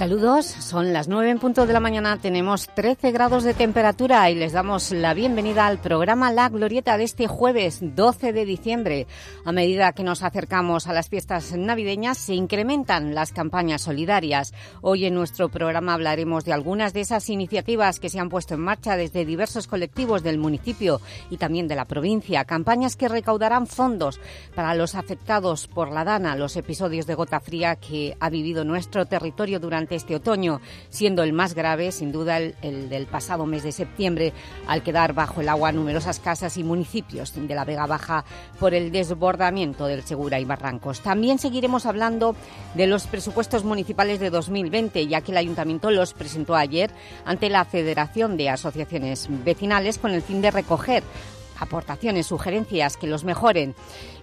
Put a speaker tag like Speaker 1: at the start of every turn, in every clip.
Speaker 1: Saludos, son las 9 en punto de la mañana, tenemos 13 grados de temperatura y les damos la bienvenida al programa La Glorieta de este jueves 12 de diciembre. A medida que nos acercamos a las fiestas navideñas se incrementan las campañas solidarias. Hoy en nuestro programa hablaremos de algunas de esas iniciativas que se han puesto en marcha desde diversos colectivos del municipio y también de la provincia, campañas que recaudarán fondos para los afectados por la DANA, los episodios de gota fría que ha vivido nuestro territorio durante este otoño, siendo el más grave, sin duda, el, del pasado mes de septiembre, al quedar bajo el agua numerosas casas y municipios de la Vega Baja por el desbordamiento del Segura y Barrancos. También seguiremos hablando de los presupuestos municipales de 2020, ya que el Ayuntamiento los presentó ayer ante la Federación de Asociaciones Vecinales con el fin de recoger aportaciones, sugerencias que los mejoren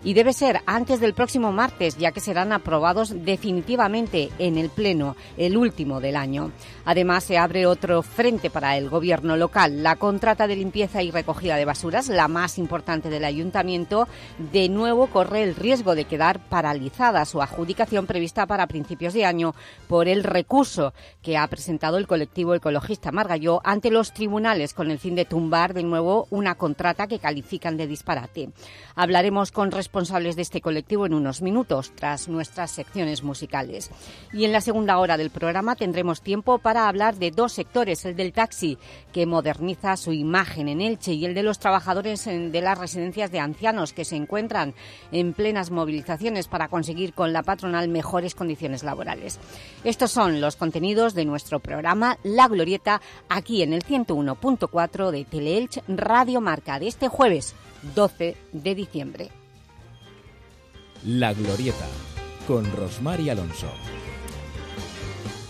Speaker 1: y debe ser antes del próximo martes, ya que serán aprobados definitivamente en el Pleno, el último del año. Además, se abre otro frente para el Gobierno local. La contrata de limpieza y recogida de basuras, la más importante del Ayuntamiento, de nuevo corre el riesgo de quedar paralizada su adjudicación prevista para principios de año por el recurso que ha presentado el colectivo ecologista Margalló ante los tribunales con el fin de tumbar de nuevo una contrata que califican de disparate. Hablaremos con responsables de este colectivo en unos minutos, tras nuestras secciones musicales. Y en la segunda hora del programa tendremos tiempo para hablar de dos sectores, el del taxi, que moderniza su imagen en Elche, y el de los trabajadores de las residencias de ancianos, que se encuentran en plenas movilizaciones para conseguir con la patronal mejores condiciones laborales. Estos son los contenidos de nuestro programa La Glorieta, aquí en el 101.4 de Teleelch Radio Marca, de este jueves 12 de diciembre.
Speaker 2: La Glorieta, con Rosmar Alonso.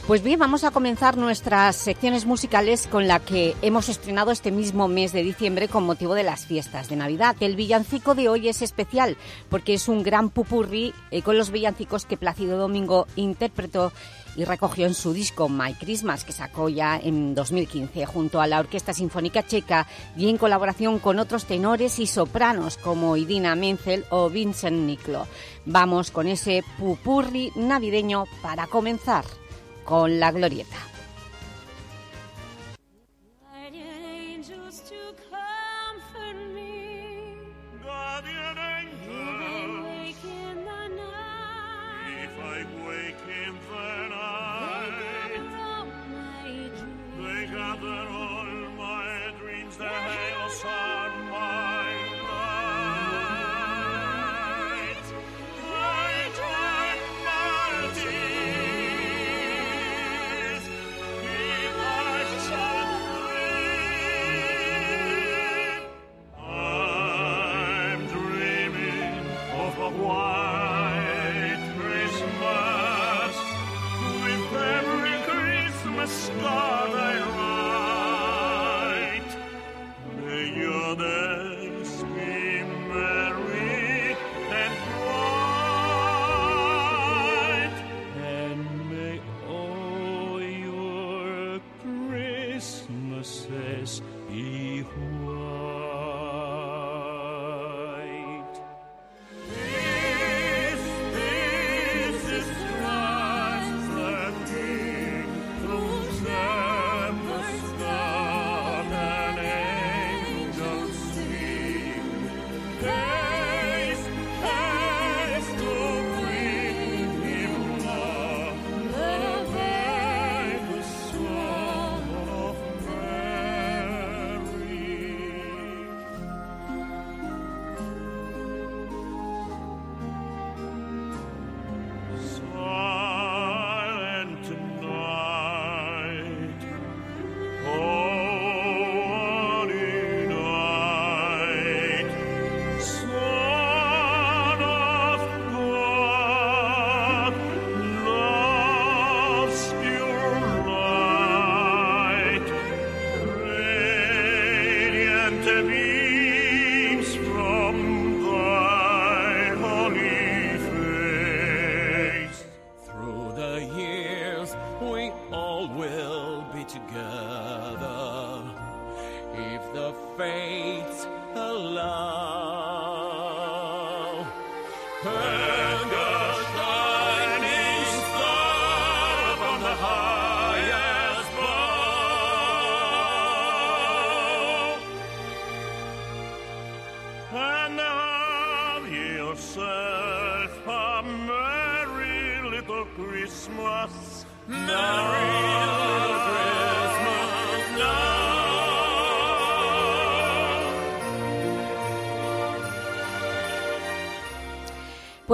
Speaker 1: Pues bien, vamos a comenzar nuestras secciones musicales con la que hemos estrenado este mismo mes de diciembre con motivo de las fiestas de Navidad. El villancico de hoy es especial porque es un gran pupurri eh, con los villancicos que Plácido Domingo interpretó y recogió en su disco My Christmas, que sacó ya en 2015 junto a la Orquesta Sinfónica Checa y en colaboración con otros tenores y sopranos como Idina Menzel o Vincent Niclo. Vamos con ese pupurri navideño para comenzar con la glorieta.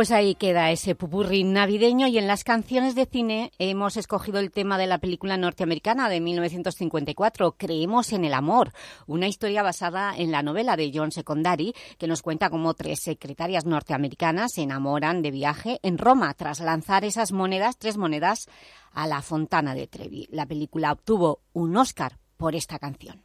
Speaker 1: Pues ahí queda ese pupurri navideño y en las canciones de cine hemos escogido el tema de la película norteamericana de 1954, Creemos en el amor, una historia basada en la novela de John Secondari que nos cuenta cómo tres secretarias norteamericanas se enamoran de viaje en Roma tras lanzar esas monedas, tres monedas, a la fontana de Trevi. La película obtuvo un Oscar por esta canción.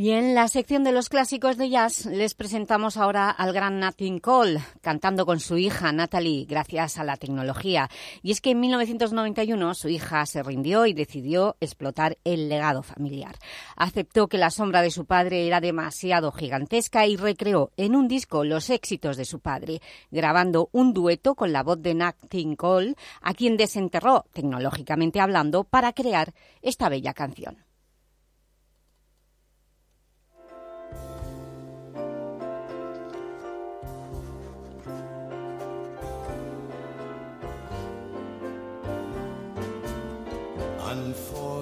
Speaker 1: Y en la sección de los clásicos de jazz les presentamos ahora al gran Nat King Cole, cantando con su hija Natalie, gracias a la tecnología. Y es que en 1991 su hija se rindió y decidió explotar el legado familiar. Aceptó que la sombra de su padre era demasiado gigantesca y recreó en un disco los éxitos de su padre, grabando un dueto con la voz de Nat King Cole, a quien desenterró, tecnológicamente hablando, para crear esta bella canción.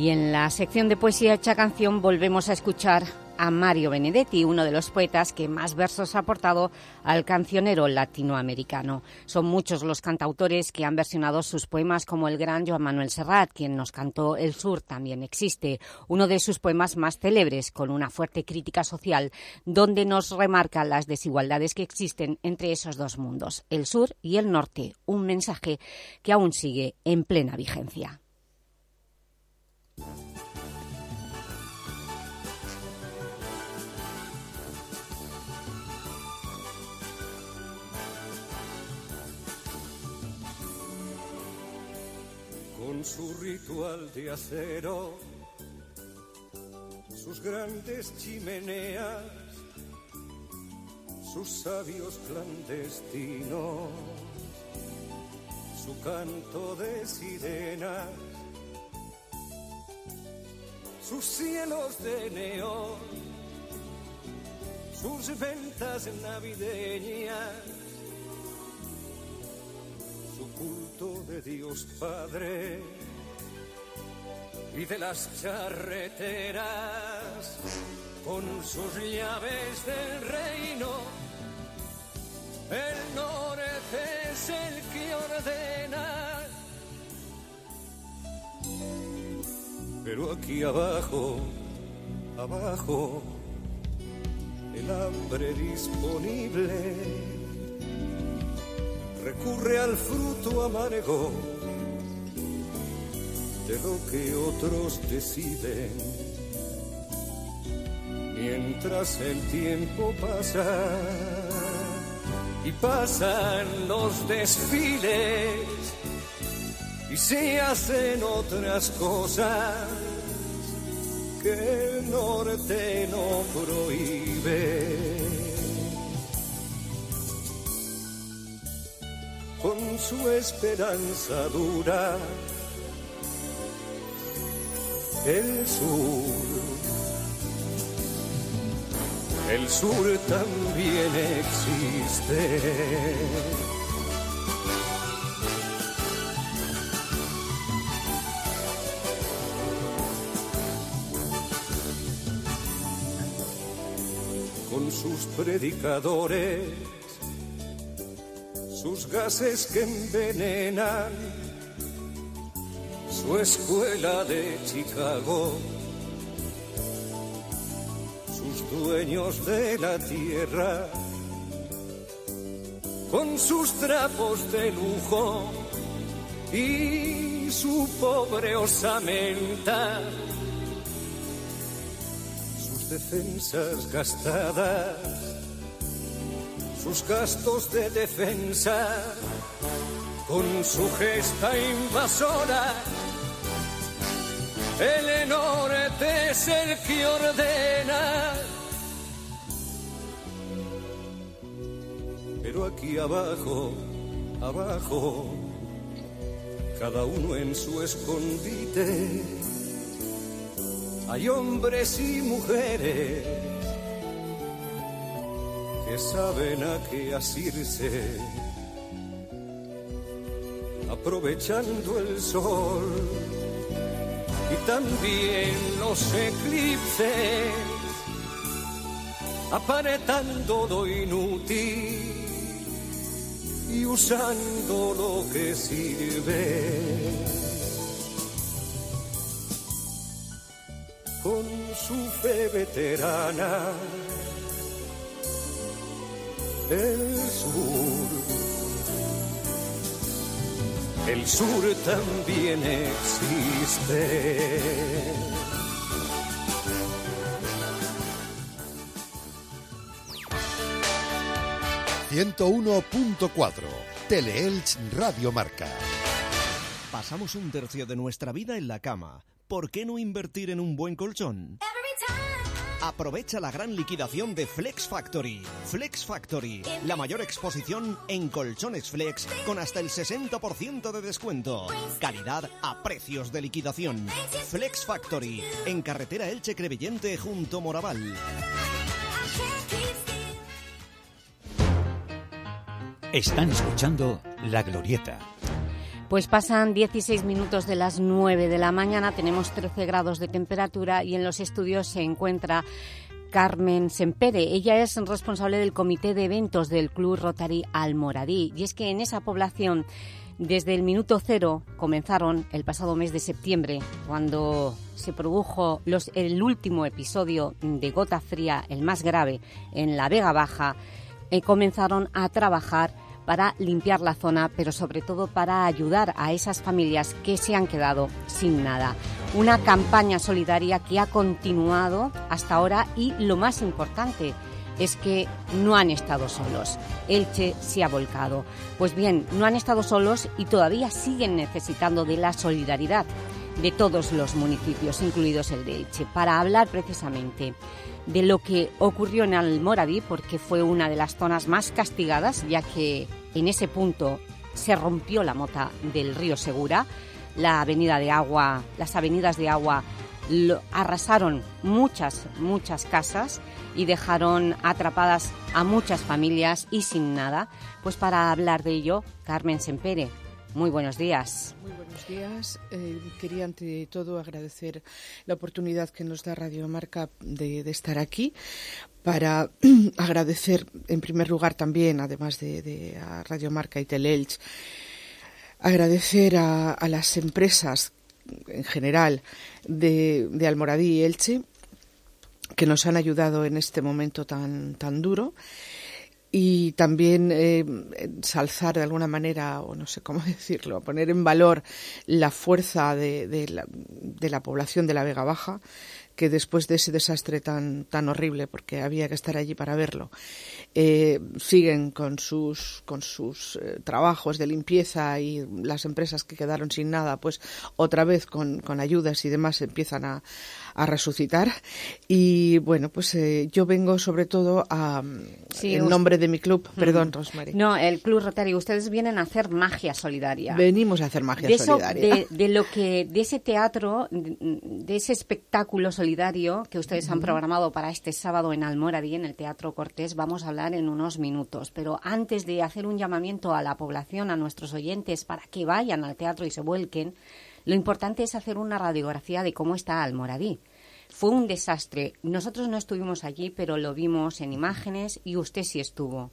Speaker 1: Y en la sección de poesía hecha canción volvemos a escuchar a Mario Benedetti, uno de los poetas que más versos ha aportado al cancionero latinoamericano. Son muchos los cantautores que han versionado sus poemas como el gran Joan Manuel Serrat, quien nos cantó El Sur también existe, uno de sus poemas más célebres, con una fuerte crítica social, donde nos remarca las desigualdades que existen entre esos dos mundos, el sur y el norte, un mensaje que aún sigue en plena vigencia.
Speaker 3: Su ritual de acero, sus grandes chimeneas, sus sabios clandestinos, su canto de sirenas, sus cielos de neón, sus ventas navideñas su culto de Dios Padre y de las charreteras con sus llaves del reino. El norte es el que ordena. Pero aquí abajo, abajo, el hambre disponible recurre al fruto amargo de lo que otros deciden. Mientras el tiempo pasa y pasan los desfiles y se hacen otras cosas que el norte no prohíbe. Con su esperanza dura. El sur, el sur también existe. Con sus predicadores sus gases que envenenan, su escuela de Chicago, sus dueños de la tierra, con sus trapos de lujo y su pobre osamenta, sus defensas gastadas sus gastos de defensa, con su gesta invasora. El norte es el que ordena. Pero aquí abajo, abajo, cada uno en su escondite, hay hombres y mujeres que saben a qué asirse, aprovechando el sol y también los eclipses, aparentando lo inútil y usando lo que sirve. Con su fe veterana el sur. El sur también existe.
Speaker 4: 101.4 Teleelch Radio Marca.
Speaker 5: Pasamos un tercio de nuestra vida en la cama. ¿Por qué no invertir en un buen colchón? Aprovecha la gran liquidación de Flex Factory. Flex Factory, la mayor exposición en colchones flex con hasta el 60% de descuento. Calidad a precios de liquidación. Flex Factory, en carretera Elche Crevillente junto Moraval.
Speaker 2: Están escuchando La Glorieta
Speaker 1: pues pasan 16 minutos de las 9 de la mañana, tenemos 13 grados de temperatura y en los estudios se encuentra Carmen Sempere. Ella es responsable del comité de eventos del Club Rotary Almoradí. Y es que en esa población, desde el minuto cero, comenzaron el pasado mes de septiembre, cuando se produjo los, el último episodio de Gota Fría, el más grave, en la Vega Baja, comenzaron a trabajar para limpiar la zona, pero sobre todo para ayudar a esas familias que se han quedado sin nada. Una campaña solidaria que ha continuado hasta ahora y lo más importante es que no han estado solos. Elche se ha volcado. Pues bien, no han estado solos y todavía siguen necesitando de la solidaridad de todos los municipios, incluidos el de Elche, para hablar precisamente de lo que ocurrió en Almoradí, porque fue una de las zonas más castigadas, ya que en ese punto se rompió la mota del río Segura, la avenida de agua, las avenidas de agua arrasaron muchas, muchas casas y dejaron atrapadas a muchas familias y sin nada. Pues para hablar de ello, Carmen Sempere, muy buenos días.
Speaker 6: Muy buenos días. Eh, quería ante todo agradecer la oportunidad que nos da Radio Marca de, estar aquí para agradecer en primer lugar también, además de, a Radio Marca y Teleelch, agradecer a, las empresas en general de, de Almoradí y Elche que nos han ayudado en este momento tan, tan duro. Y también eh, salzar de alguna manera, o no sé cómo decirlo, poner en valor la fuerza de la población de la Vega Baja, que después de ese desastre tan, tan horrible, porque había que estar allí para verlo, eh, siguen con sus, con sus eh, trabajos de limpieza y las empresas que quedaron sin nada, pues otra vez con, con ayudas y demás empiezan a, a resucitar. Y bueno, pues eh, yo vengo sobre todo a, en nombre de mi club, perdón, Rosemary.
Speaker 1: No, el Club Rotario, ustedes vienen a hacer magia solidaria.
Speaker 6: Venimos a hacer magia solidaria.
Speaker 1: De, lo que, de ese teatro, de, ese espectáculo solidario que ustedes han programado para este sábado en Almoradí, en el Teatro Cortés, vamos a hablar en unos minutos. Pero antes de hacer un llamamiento a la población, a nuestros oyentes, para que vayan al teatro y se vuelquen, lo importante es hacer una radiografía de cómo está Almoradí. Fue un desastre. Nosotros no estuvimos allí, pero lo vimos en imágenes y usted sí estuvo.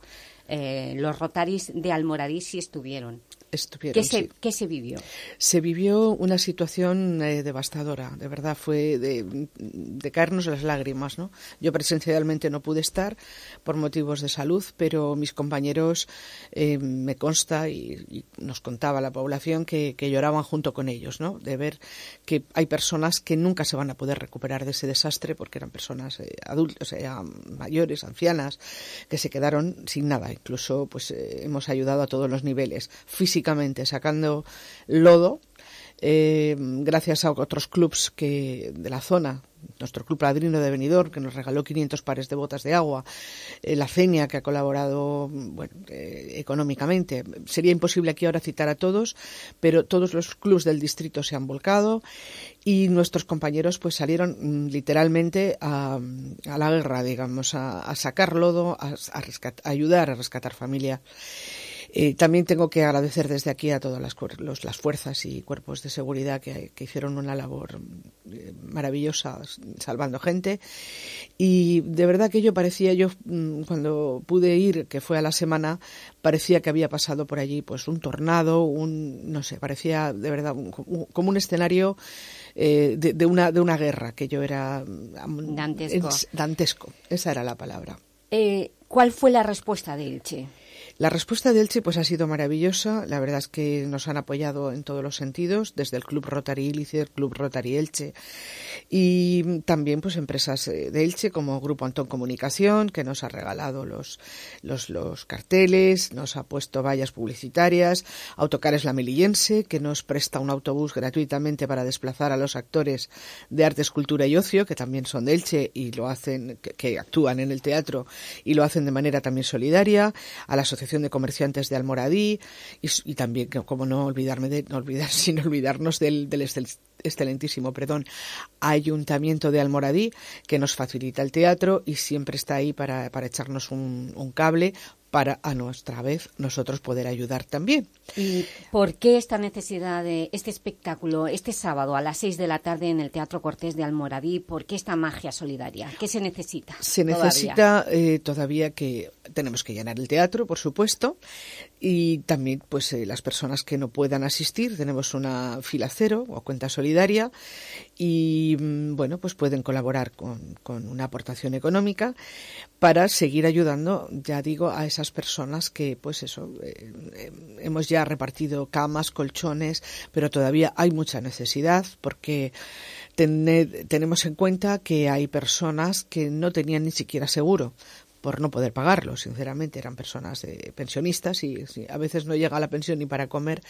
Speaker 1: Eh, los rotaris de Almoradí sí estuvieron.
Speaker 6: ¿Qué,
Speaker 1: se, ¿Qué, se, vivió?
Speaker 6: Se vivió una situación eh, devastadora, de verdad, fue de, de, caernos las lágrimas. ¿no? Yo presencialmente no pude estar por motivos de salud, pero mis compañeros eh, me consta y, nos contaba la población que, lloraban junto con ellos, ¿no? de ver que hay personas que nunca se van a poder recuperar de ese desastre porque eran personas eh, adultas, mayores, ancianas, que se quedaron sin nada. Incluso pues hemos ayudado a todos los niveles, físicos sacando lodo, eh, gracias a otros clubs que de la zona, nuestro club padrino de Benidorm, que nos regaló 500 pares de botas de agua, eh, la CENIA, que ha colaborado eh, económicamente. Sería imposible aquí ahora citar a todos, pero todos los clubs del distrito se han volcado y nuestros compañeros pues salieron mm, literalmente a, la guerra, digamos, a, sacar lodo, a, a ayudar a rescatar familia. Eh, también tengo que agradecer desde aquí a todas las, las fuerzas y cuerpos de seguridad que, hicieron una labor eh, maravillosa salvando gente. Y de verdad que yo parecía, yo mm, cuando pude ir, que fue a la semana, parecía que había pasado por allí pues un tornado, un, no sé, parecía de verdad como un escenario eh, de, una, de una guerra, que yo era...
Speaker 1: Dantesco.
Speaker 6: dantesco, esa era la palabra.
Speaker 1: ¿Cuál fue la respuesta de Elche?
Speaker 6: La respuesta de Elche pues ha sido maravillosa. La verdad es que nos han apoyado en todos los sentidos, desde el Club Rotary Ilícer, el Club Rotary Elche y también pues empresas eh, de Elche como Grupo Antón Comunicación que nos ha regalado los, los, los carteles, nos ha puesto vallas publicitarias, Autocares La Melillense que nos presta un autobús gratuitamente para desplazar a los actores de arte, escultura y ocio que también son de Elche y lo hacen, que, que actúan en el teatro y lo hacen de manera también solidaria, a la Asociación de Comerciantes de Almoradí y, también, como no olvidarme de, no olvidar, sin olvidarnos del, del excelentísimo, perdón, Ayuntamiento de Almoradí, que nos facilita el teatro y siempre está ahí para, para echarnos un, un cable para a nuestra vez nosotros poder ayudar también.
Speaker 1: ¿Y por qué esta necesidad de este espectáculo este sábado a las 6 de la tarde en el Teatro Cortés de Almoradí? ¿Por qué esta magia solidaria? ¿Qué se necesita?
Speaker 6: Se necesita todavía, eh, todavía que tenemos que llenar el teatro, por supuesto, y también pues eh, las personas que no puedan asistir tenemos una fila cero o cuenta solidaria y mm, bueno pues pueden colaborar con, con, una aportación económica para seguir ayudando ya digo a esas personas que pues eso eh, eh, hemos ya repartido camas colchones pero todavía hay mucha necesidad porque tened, tenemos en cuenta que hay personas que no tenían ni siquiera seguro por no poder pagarlo, sinceramente, eran personas de pensionistas y si a veces no llega la pensión ni para comer,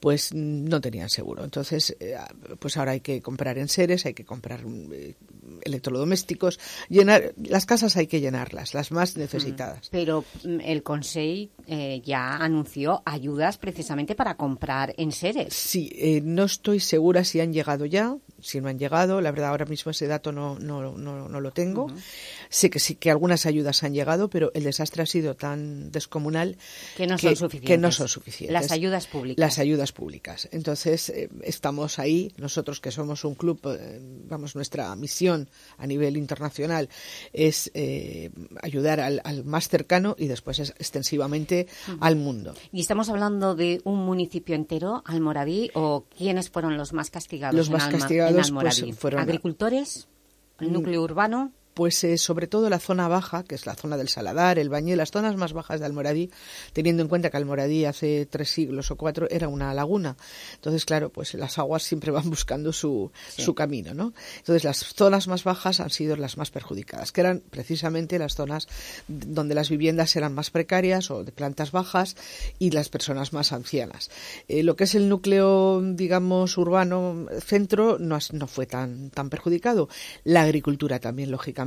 Speaker 6: pues no tenían seguro. Entonces, eh, pues ahora hay que comprar enseres, hay que comprar eh, electrodomésticos, llenar las casas hay que llenarlas, las más necesitadas.
Speaker 1: Pero mm, el Consejo eh, ya anunció ayudas precisamente para comprar enseres.
Speaker 6: Sí, eh, no estoy segura si han llegado ya, si no han llegado, la verdad ahora mismo ese dato no, no, no, no lo tengo. Uh -huh. Sé que sí que algunas ayudas han llegado, pero el desastre ha sido tan descomunal
Speaker 1: que no,
Speaker 6: que,
Speaker 1: son, suficientes.
Speaker 6: que no son suficientes.
Speaker 1: Las ayudas públicas.
Speaker 6: Las ayudas públicas. Entonces, eh, estamos ahí, nosotros que somos un club, eh, vamos, nuestra misión a nivel internacional es eh, ayudar al, al, más cercano y después es extensivamente uh -huh. al mundo.
Speaker 1: ¿Y estamos hablando de un municipio entero, Almoradí, o quiénes fueron los más castigados
Speaker 6: los más
Speaker 1: Alma,
Speaker 6: castigados,
Speaker 1: en Almoradí?
Speaker 6: Pues, fueron
Speaker 1: ¿Agricultores? ¿El núcleo urbano?
Speaker 6: Pues eh, sobre todo la zona baja, que es la zona del Saladar, el Bañé, las zonas más bajas de Almoradí, teniendo en cuenta que Almoradí hace tres siglos o cuatro era una laguna. Entonces, claro, pues las aguas siempre van buscando su, sí. su camino, ¿no? Entonces, las zonas más bajas han sido las más perjudicadas, que eran precisamente las zonas donde las viviendas eran más precarias o de plantas bajas y las personas más ancianas. Eh, lo que es el núcleo, digamos, urbano, centro, no, no fue tan, tan perjudicado. La agricultura también, lógicamente,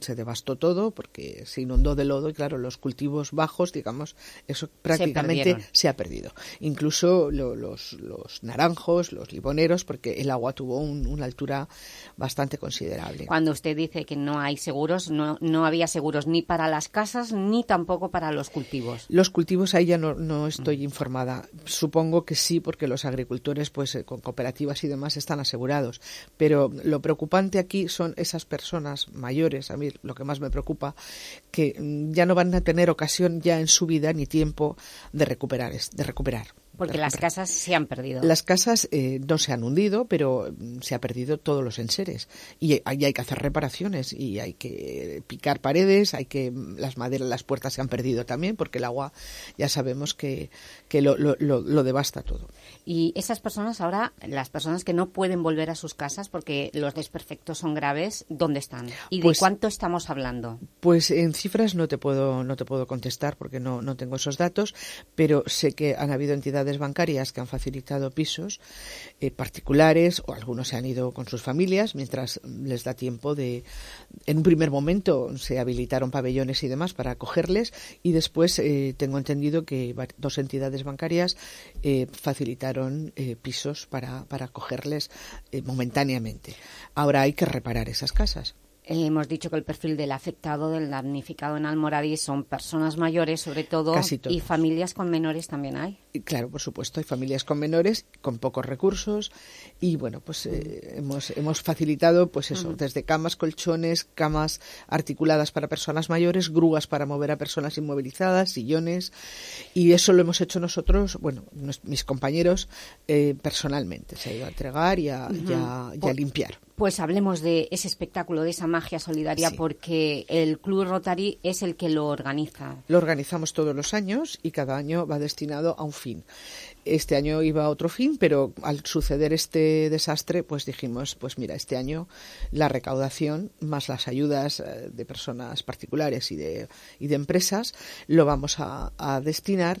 Speaker 6: se devastó todo porque se inundó de lodo y claro, los cultivos bajos, digamos, eso prácticamente se, se ha perdido. Incluso lo, los, los, naranjos, los liboneros, porque el agua tuvo un, una altura bastante considerable.
Speaker 1: Cuando usted dice que no hay seguros, no, no había seguros ni para las casas ni tampoco para los cultivos.
Speaker 6: Los cultivos ahí ya no, no estoy mm. informada. Supongo que sí, porque los agricultores, pues con cooperativas y demás, están asegurados. Pero lo preocupante aquí son esas personas personas mayores, a mí lo que más me preocupa, que ya no van a tener ocasión ya en su vida ni tiempo de recuperar, de recuperar.
Speaker 1: Porque las casas se han perdido.
Speaker 6: Las casas eh, no se han hundido, pero se ha perdido todos los enseres. Y ahí hay que hacer reparaciones y hay que picar paredes, hay que las maderas, las puertas se han perdido también, porque el agua ya sabemos que, que lo, lo, lo, lo devasta todo.
Speaker 1: Y esas personas ahora, las personas que no pueden volver a sus casas porque los desperfectos son graves, ¿dónde están? ¿Y de pues, cuánto estamos hablando?
Speaker 6: Pues en cifras no te puedo, no te puedo contestar porque no, no tengo esos datos, pero sé que han habido entidades bancarias que han facilitado pisos eh, particulares o algunos se han ido con sus familias mientras les da tiempo de en un primer momento se habilitaron pabellones y demás para acogerles y después eh, tengo entendido que dos entidades bancarias eh, facilitaron eh, pisos para, para acogerles momentáneamente. Ahora hay que reparar esas casas.
Speaker 1: Eh, hemos dicho que el perfil del afectado, del damnificado en Almoradí son personas mayores, sobre todo, y familias con menores también hay.
Speaker 6: Y claro, por supuesto, hay familias con menores, con pocos recursos y bueno, pues eh, hemos, hemos facilitado pues eso, desde camas, colchones, camas articuladas para personas mayores, grúas para mover a personas inmovilizadas, sillones y eso lo hemos hecho nosotros, bueno, nos- mis compañeros eh, personalmente, se ha ido a entregar y a, y a- y a limpiar.
Speaker 1: Pues hablemos de ese espectáculo, de esa magia solidaria,
Speaker 6: Sí.
Speaker 1: porque el Club Rotary es el que lo organiza.
Speaker 6: Lo organizamos todos los años y cada año va destinado a un fin. Este año iba a otro fin, pero al suceder este desastre, pues dijimos, pues mira, este año la recaudación más las ayudas eh, de personas particulares y de, y de empresas lo vamos a, a destinar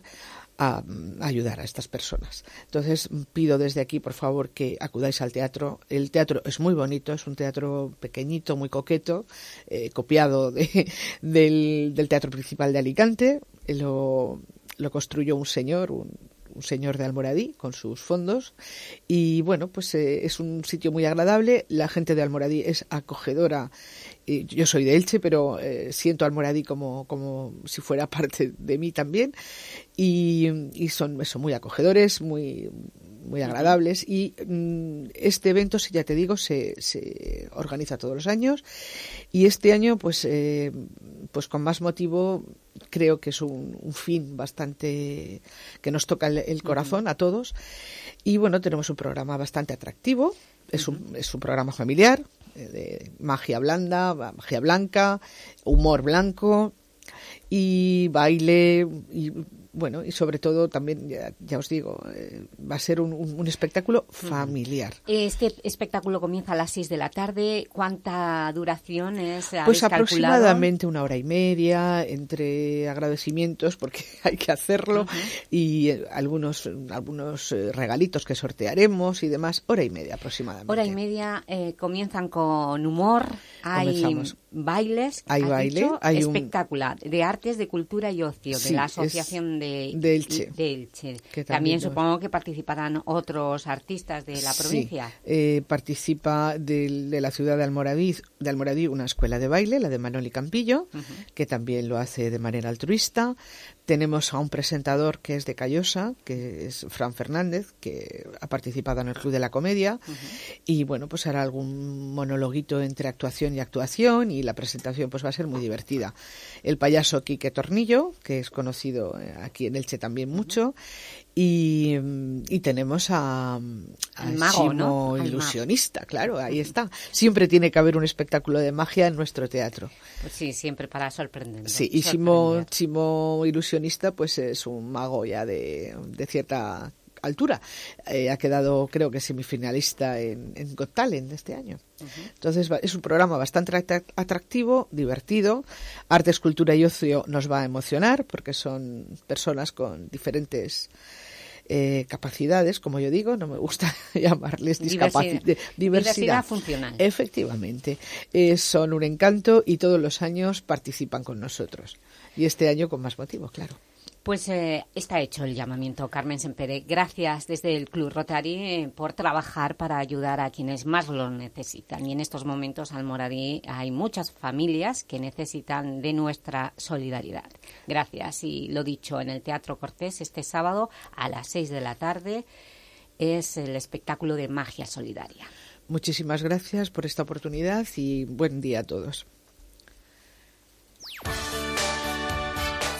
Speaker 6: a mm, ayudar a estas personas. Entonces pido desde aquí, por favor, que acudáis al teatro. El teatro es muy bonito, es un teatro pequeñito, muy coqueto, eh, copiado de- del, teatro principal de Alicante. Lo, lo construyó un señor, un, un señor de Almoradí, con sus fondos. Y bueno, pues eh, es un sitio muy agradable. La gente de Almoradí es acogedora. Yo soy de Elche, pero eh, siento Almoradí como, como si fuera parte de mí también. Y, y son eso, muy acogedores, muy, muy agradables. Y mm, este evento, si ya te digo, se, se organiza todos los años. Y este año, pues, eh, pues con más motivo, creo que es un, un fin bastante que nos toca el, el corazón a todos. Y bueno, tenemos un programa bastante atractivo. Es un, es un programa familiar, de magia blanda, magia blanca, humor blanco y baile y bueno y sobre todo también ya, ya os digo eh, va a ser un, un- un espectáculo familiar
Speaker 1: Este espectáculo comienza a las 6 de la tarde. ¿Cuánta duración es?
Speaker 6: pues aproximadamente una hora y media entre agradecimientos porque hay que hacerlo y eh, algunos algunos eh, regalitos que sortearemos y demás hora y media aproximadamente
Speaker 1: Hora y media eh, comienzan con humor, hay
Speaker 6: Comenzamos.
Speaker 1: Bailes,
Speaker 6: Hay baile,
Speaker 1: dicho,
Speaker 6: hay un-
Speaker 1: espectacular, de artes, de cultura y ocio,
Speaker 6: Sí,
Speaker 1: de la Asociación de,
Speaker 6: de Elche.
Speaker 1: de Elche.
Speaker 6: Que
Speaker 1: también supongo que participarán otros artistas de la
Speaker 6: Sí,
Speaker 1: provincia.
Speaker 6: eh, participa del- de, la ciudad de Almoradí, de Almoradí una escuela de baile, la de Manoli Campillo, que también lo hace de manera altruista. Tenemos a un presentador que es de Callosa, que es Fran Fernández, que ha participado en el Club de la Comedia. Y bueno, pues hará algún monologuito entre actuación y actuación y la presentación pues va a ser muy divertida. El payaso Quique Tornillo, que es conocido eh, aquí en Elche también mucho. Y tenemos a, a
Speaker 1: Al mago,
Speaker 6: Chimo
Speaker 1: ¿no? Al mago.
Speaker 6: ilusionista, claro, ahí está. Siempre tiene que haber un espectáculo de magia en nuestro teatro.
Speaker 1: Pues sí, siempre para sorprender.
Speaker 6: Sí, y Chimo, Chimo ilusionista, pues es un mago ya de, de cierta altura. Eh, ha quedado, creo que semifinalista en, en Got Talent este año. Entonces va- es un programa bastante atrac- atractivo, divertido. Artes, cultura y ocio nos va a emocionar porque son personas con diferentes eh, capacidades, como yo digo, no me gusta llamarles discapacidad.
Speaker 1: Diversidad. Diversidad funcional.
Speaker 6: Efectivamente, Eh, son un encanto y todos los años participan con nosotros. Y este año con más motivo, claro.
Speaker 1: Pues eh, está hecho el llamamiento, Carmen Sempere. Gracias desde el Club Rotary eh, por trabajar para ayudar a quienes más lo necesitan. Y en estos momentos, Almoradí, hay muchas familias que necesitan de nuestra solidaridad. Gracias. Y lo dicho, en el Teatro Cortés este sábado a las seis de la tarde es el espectáculo de magia solidaria.
Speaker 6: Muchísimas gracias por esta oportunidad y buen día a todos.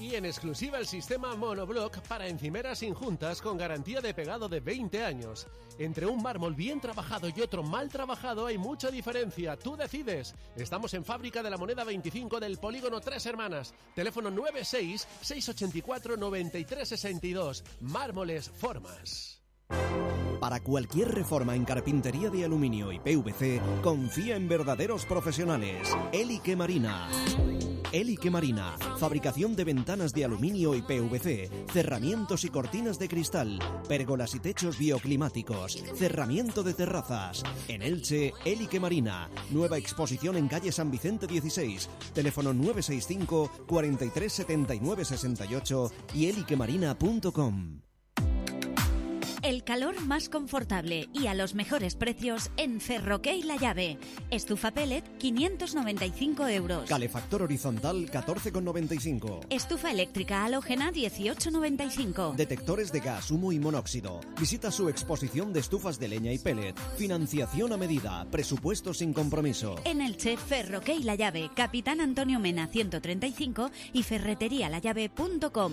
Speaker 7: Y en exclusiva el sistema Monoblock para encimeras injuntas con garantía de pegado de 20 años. Entre un mármol bien trabajado y otro mal trabajado hay mucha diferencia. Tú decides. Estamos en Fábrica de la Moneda 25 del Polígono Tres Hermanas. Teléfono 96 684 9362. Mármoles Formas.
Speaker 5: Para cualquier reforma en carpintería de aluminio y PVC, confía en verdaderos profesionales. Elique Marina. Elique Marina, fabricación de ventanas de aluminio y PVC, cerramientos y cortinas de cristal, pérgolas y techos bioclimáticos, cerramiento de terrazas. En Elche, Elique Marina, nueva exposición en calle San Vicente 16, teléfono 965 43 79 68 y eliquemarina.com.
Speaker 8: el calor más confortable y a los mejores precios en Ferroquey La Llave. Estufa pellet 595 euros.
Speaker 5: Calefactor horizontal 14,95.
Speaker 8: Estufa eléctrica halógena 18,95.
Speaker 5: Detectores de gas, humo y monóxido. Visita su exposición de estufas de leña y pellet. Financiación a medida. Presupuesto sin compromiso.
Speaker 8: En el Chef Ferroquey La Llave, Capitán Antonio Mena 135 y ferreterialallave.com.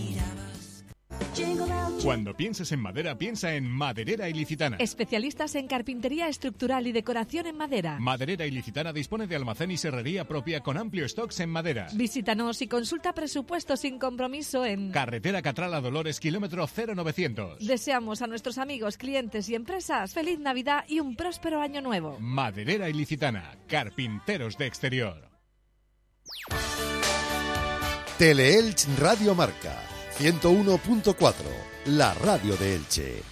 Speaker 9: Cuando pienses en madera, piensa en Maderera Ilicitana.
Speaker 10: Especialistas en carpintería estructural y decoración en madera.
Speaker 9: Maderera Ilicitana dispone de almacén y serrería propia con amplio stocks en madera.
Speaker 10: Visítanos y consulta presupuesto sin compromiso en
Speaker 9: Carretera Catrala Dolores, kilómetro 0900.
Speaker 10: Deseamos a nuestros amigos, clientes y empresas feliz Navidad y un próspero año nuevo.
Speaker 9: Maderera Ilicitana, carpinteros de exterior.
Speaker 4: Teleelch Radio Marca 101.4, la radio de Elche.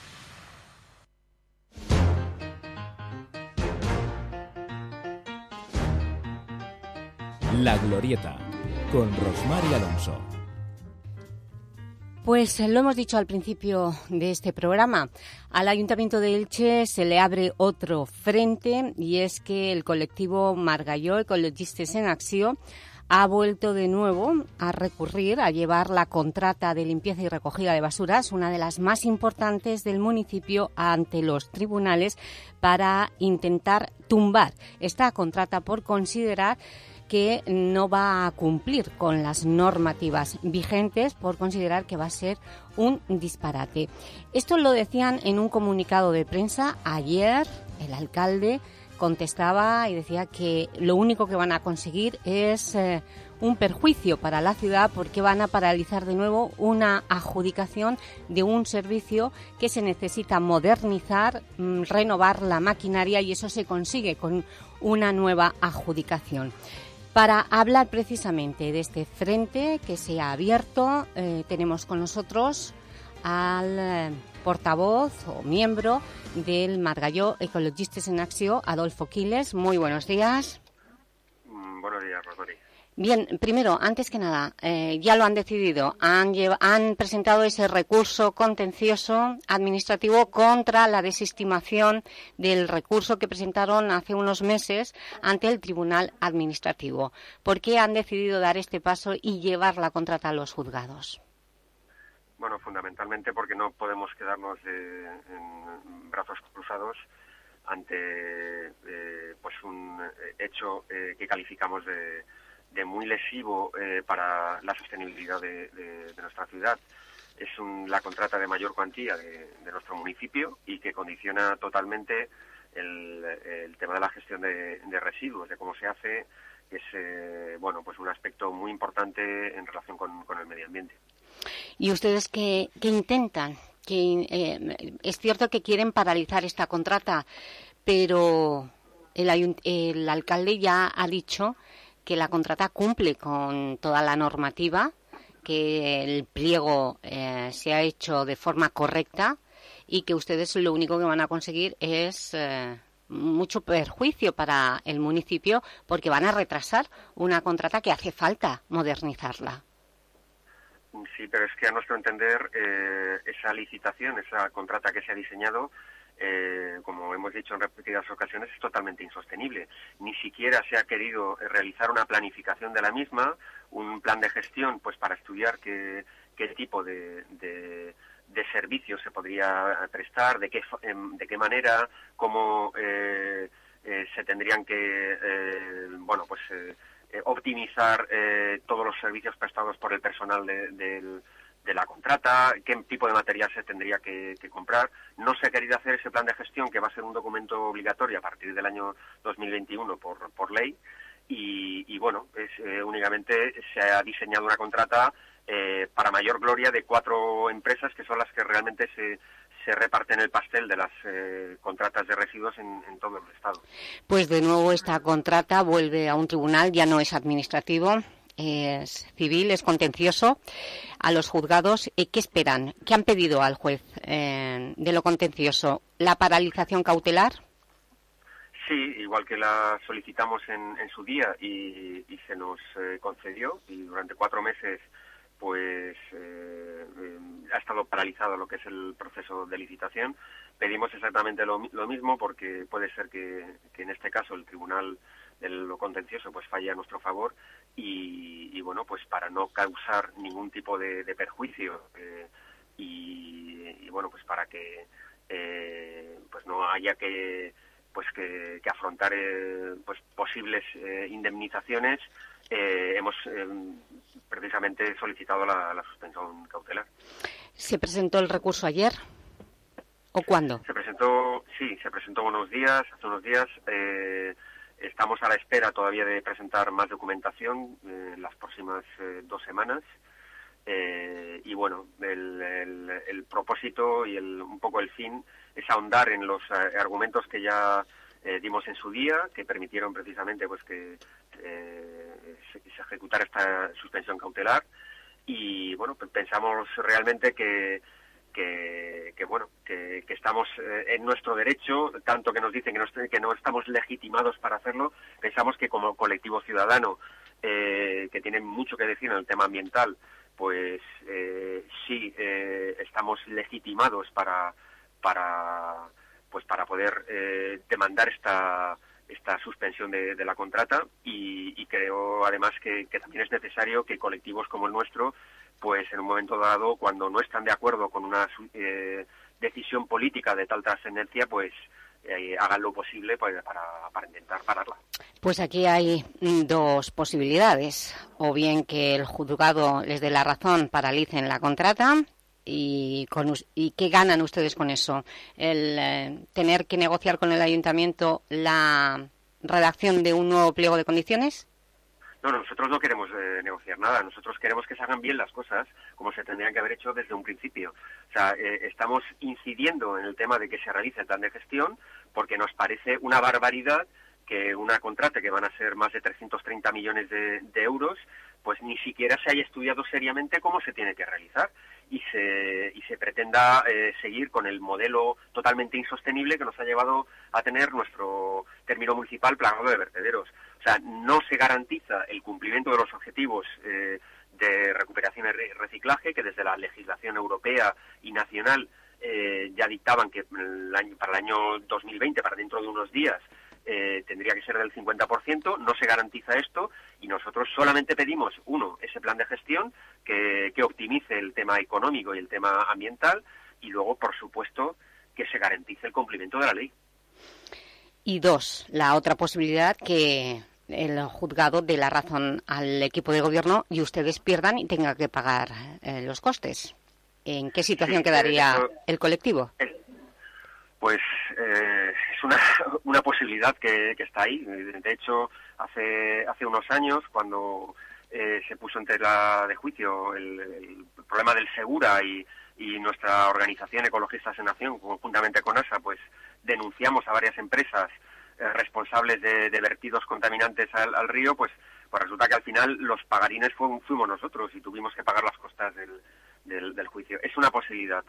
Speaker 2: La Glorieta, con Rosmar y Alonso.
Speaker 1: Pues lo hemos dicho al principio de este programa, al Ayuntamiento de Elche se le abre otro frente y es que el colectivo Margalló Ecologistes en Acción ha vuelto de nuevo a recurrir a llevar la contrata de limpieza y recogida de basuras, una de las más importantes del municipio, ante los tribunales para intentar tumbar esta contrata por considerar que no va a cumplir con las normativas vigentes por considerar que va a ser un disparate. Esto lo decían en un comunicado de prensa ayer el alcalde contestaba y decía que lo único que van a conseguir es eh, un perjuicio para la ciudad porque van a paralizar de nuevo una adjudicación de un servicio que se necesita modernizar, mm, renovar la maquinaria y eso se consigue con una nueva adjudicación. Para hablar precisamente de este frente que se ha abierto, eh, tenemos con nosotros al eh, portavoz o miembro del Margalló Ecologistes en Acción, Adolfo Quiles. Muy buenos días.
Speaker 11: Mm, buenos días, Rosmarie.
Speaker 1: Bien, primero, antes que nada, eh, ya lo han decidido, han, han presentado ese recurso contencioso administrativo contra la desestimación del recurso que presentaron hace unos meses ante el Tribunal Administrativo. ¿Por qué han decidido dar este paso y llevar la contrata a los juzgados?
Speaker 11: Bueno, fundamentalmente porque no podemos quedarnos eh, en brazos cruzados ante eh, pues un hecho eh, que calificamos de muy lesivo para la sostenibilidad de, nuestra ciudad. Es un, la contrata de mayor cuantía de, nuestro municipio y que condiciona totalmente el, tema de la gestión de, residuos, de cómo se hace, que es bueno, pues un aspecto muy importante en relación con, con el medio ambiente.
Speaker 1: ¿Y ustedes qué, intentan? Que, eh, es cierto que quieren paralizar esta contrata, pero el, el alcalde ya ha dicho que la contrata cumple con toda la normativa, que el pliego eh, se ha hecho de forma correcta y que ustedes lo único que van a conseguir es eh, mucho perjuicio para el municipio porque van a retrasar una contrata que hace falta modernizarla.
Speaker 11: Sí, pero es que a nuestro entender eh, esa licitación, esa contrata que se ha diseñado, eh, como hemos dicho en repetidas ocasiones, es totalmente insostenible. Ni siquiera se ha querido realizar una planificación de la misma, un plan de gestión, pues para estudiar qué, tipo de, de, de servicios se podría prestar, de qué, de qué manera, cómo eh, eh, se tendrían que, eh, bueno, pues eh, optimizar eh, todos los servicios prestados por el personal de, del de la contrata, qué tipo de material se tendría que, que, comprar. No se ha querido hacer ese plan de gestión, que va a ser un documento obligatorio a partir del año 2021 por, por ley, y, y bueno, es, eh, únicamente se ha diseñado una contrata eh, para mayor gloria de cuatro empresas que son las que realmente se, se reparten el pastel de las eh, contratas de residuos en, en todo el Estado.
Speaker 1: Pues de nuevo esta contrata vuelve a un tribunal, ya no es administrativo, es civil, es contencioso. A los juzgados, eh, ¿qué esperan? ¿Qué han pedido al juez eh, de lo contencioso? ¿La paralización cautelar?
Speaker 11: Sí, igual que la solicitamos en, en su día y, y se nos eh, concedió y durante cuatro meses pues eh, eh, ha estado paralizado lo que es el proceso de licitación. Pedimos exactamente lo, mi- lo mismo porque puede ser que, en este caso el tribunal de lo contencioso pues falle a nuestro favor y, bueno pues para no causar ningún tipo de, perjuicio eh, y, bueno pues para que pues no haya que pues que, que afrontar pues posibles indemnizaciones eh, hemos eh, precisamente solicitado la, la suspensión cautelar.
Speaker 1: ¿Se presentó el recurso ayer o cuándo?
Speaker 11: se presentó sí se presentó unos días hace unos días. Eh, estamos a la espera todavía de presentar más documentación eh, en las próximas eh, dos semanas. Eh, y bueno el, el- el propósito y el, un poco el fin es ahondar en los eh, argumentos que ya eh, dimos en su día que permitieron precisamente pues que eh, se, ejecutara esta suspensión cautelar. Y bueno pensamos realmente que que, bueno que, estamos eh, en nuestro derecho tanto que nos dicen que no, que no estamos legitimados para hacerlo pensamos que como colectivo ciudadano eh, que tiene mucho que decir en el tema ambiental pues eh, sí estamos legitimados para para pues para poder demandar esta esta suspensión de, la contrata y, creo además que, también es necesario que colectivos como el nuestro pues en un momento dado cuando no están de acuerdo con una eh, decisión política de tal trascendencia pues eh, hagan lo posible pues, para, para intentar pararla.
Speaker 1: Pues aquí hay dos posibilidades. O bien que el juzgado les dé la razón, paralicen la contrata. ¿Y, con, ¿Y qué ganan ustedes con eso? ¿El eh, tener que negociar con el ayuntamiento la redacción de un nuevo pliego de condiciones?
Speaker 11: No, nosotros no queremos eh, negociar nada. Nosotros queremos que se hagan bien las cosas como se tendrían que haber hecho desde un principio. O sea, eh, estamos incidiendo en el tema de que se realice el plan de gestión porque nos parece una barbaridad que una contrata que van a ser más de 330 millones de euros, pues ni siquiera se haya estudiado seriamente cómo se tiene que realizar y se, y se pretenda eh, seguir con el modelo totalmente insostenible que nos ha llevado a tener nuestro término municipal plagado de vertederos. O sea, no se garantiza el cumplimiento de los objetivos eh, de recuperación y re- reciclaje que desde la legislación europea y nacional eh, ya dictaban que el año- para el año 2020, para dentro de unos días, eh, tendría que ser del 50%, no se garantiza esto y nosotros solamente pedimos, uno, ese plan de gestión que, que optimice el tema económico y el tema ambiental y luego, por supuesto, que se garantice el cumplimiento de la ley.
Speaker 1: Y dos, la otra posibilidad que el juzgado dé la razón al equipo de gobierno y ustedes pierdan y tengan que pagar eh, los costes. ¿En qué situación
Speaker 11: Sí,
Speaker 1: quedaría
Speaker 11: eso-
Speaker 1: el colectivo?
Speaker 11: Pues eh, es una, una posibilidad que, que está ahí. De hecho, hace, hace unos años, cuando eh, se puso en tela de juicio el, problema del Segura y, y nuestra organización Ecologistas en Nación, conjuntamente con ASA, pues denunciamos a varias empresas eh, responsables de, vertidos contaminantes al, al río, pues, pues resulta que al final los pagarines fu- fuimos nosotros y tuvimos que pagar las costas del, del, del juicio. Es una posibilidad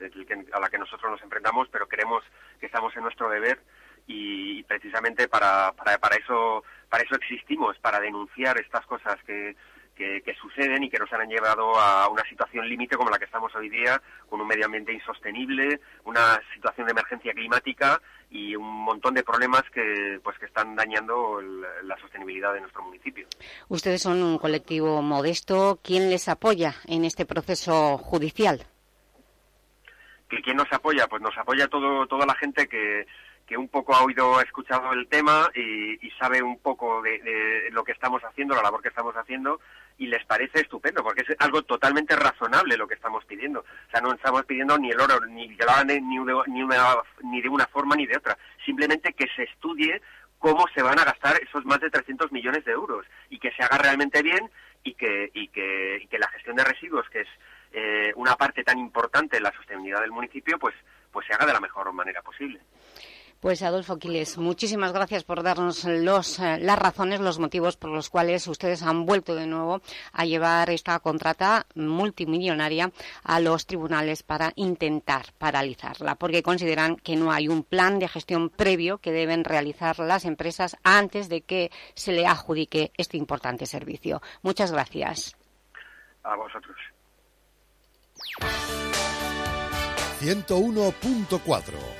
Speaker 11: a la que nosotros nos enfrentamos, pero creemos que estamos en nuestro deber y, precisamente para, para, para eso para eso existimos, para denunciar estas cosas que, que, que suceden y que nos han llevado a una situación límite como la que estamos hoy día, con un medio ambiente insostenible, una situación de emergencia climática y un montón de problemas que pues que están dañando el- la sostenibilidad de nuestro municipio.
Speaker 1: Ustedes son un colectivo modesto. ¿Quién les apoya en este proceso judicial?
Speaker 11: que quién nos apoya pues nos apoya todo toda la gente que, que un poco ha oído ha escuchado el tema y, y sabe un poco de, de lo que estamos haciendo la labor que estamos haciendo y les parece estupendo porque es algo totalmente razonable lo que estamos pidiendo o sea no estamos pidiendo ni el oro ni que lo hagan ni de, ni una, ni de una forma ni de otra simplemente que se estudie cómo se van a gastar esos más de 300 millones de euros y que se haga realmente bien y que, y que, y que la gestión de residuos, que es eh, una parte tan importante de la sostenibilidad del municipio, pues, pues se haga de la mejor manera posible.
Speaker 1: Pues Adolfo Quiles, muchísimas gracias por darnos los, eh, las razones, los motivos por los cuales ustedes han vuelto de nuevo a llevar esta contrata multimillonaria a los tribunales para intentar paralizarla, porque consideran que no hay un plan de gestión previo que deben realizar las empresas antes de que se le adjudique este importante servicio. Muchas gracias.
Speaker 11: A vosotros.
Speaker 4: 101.4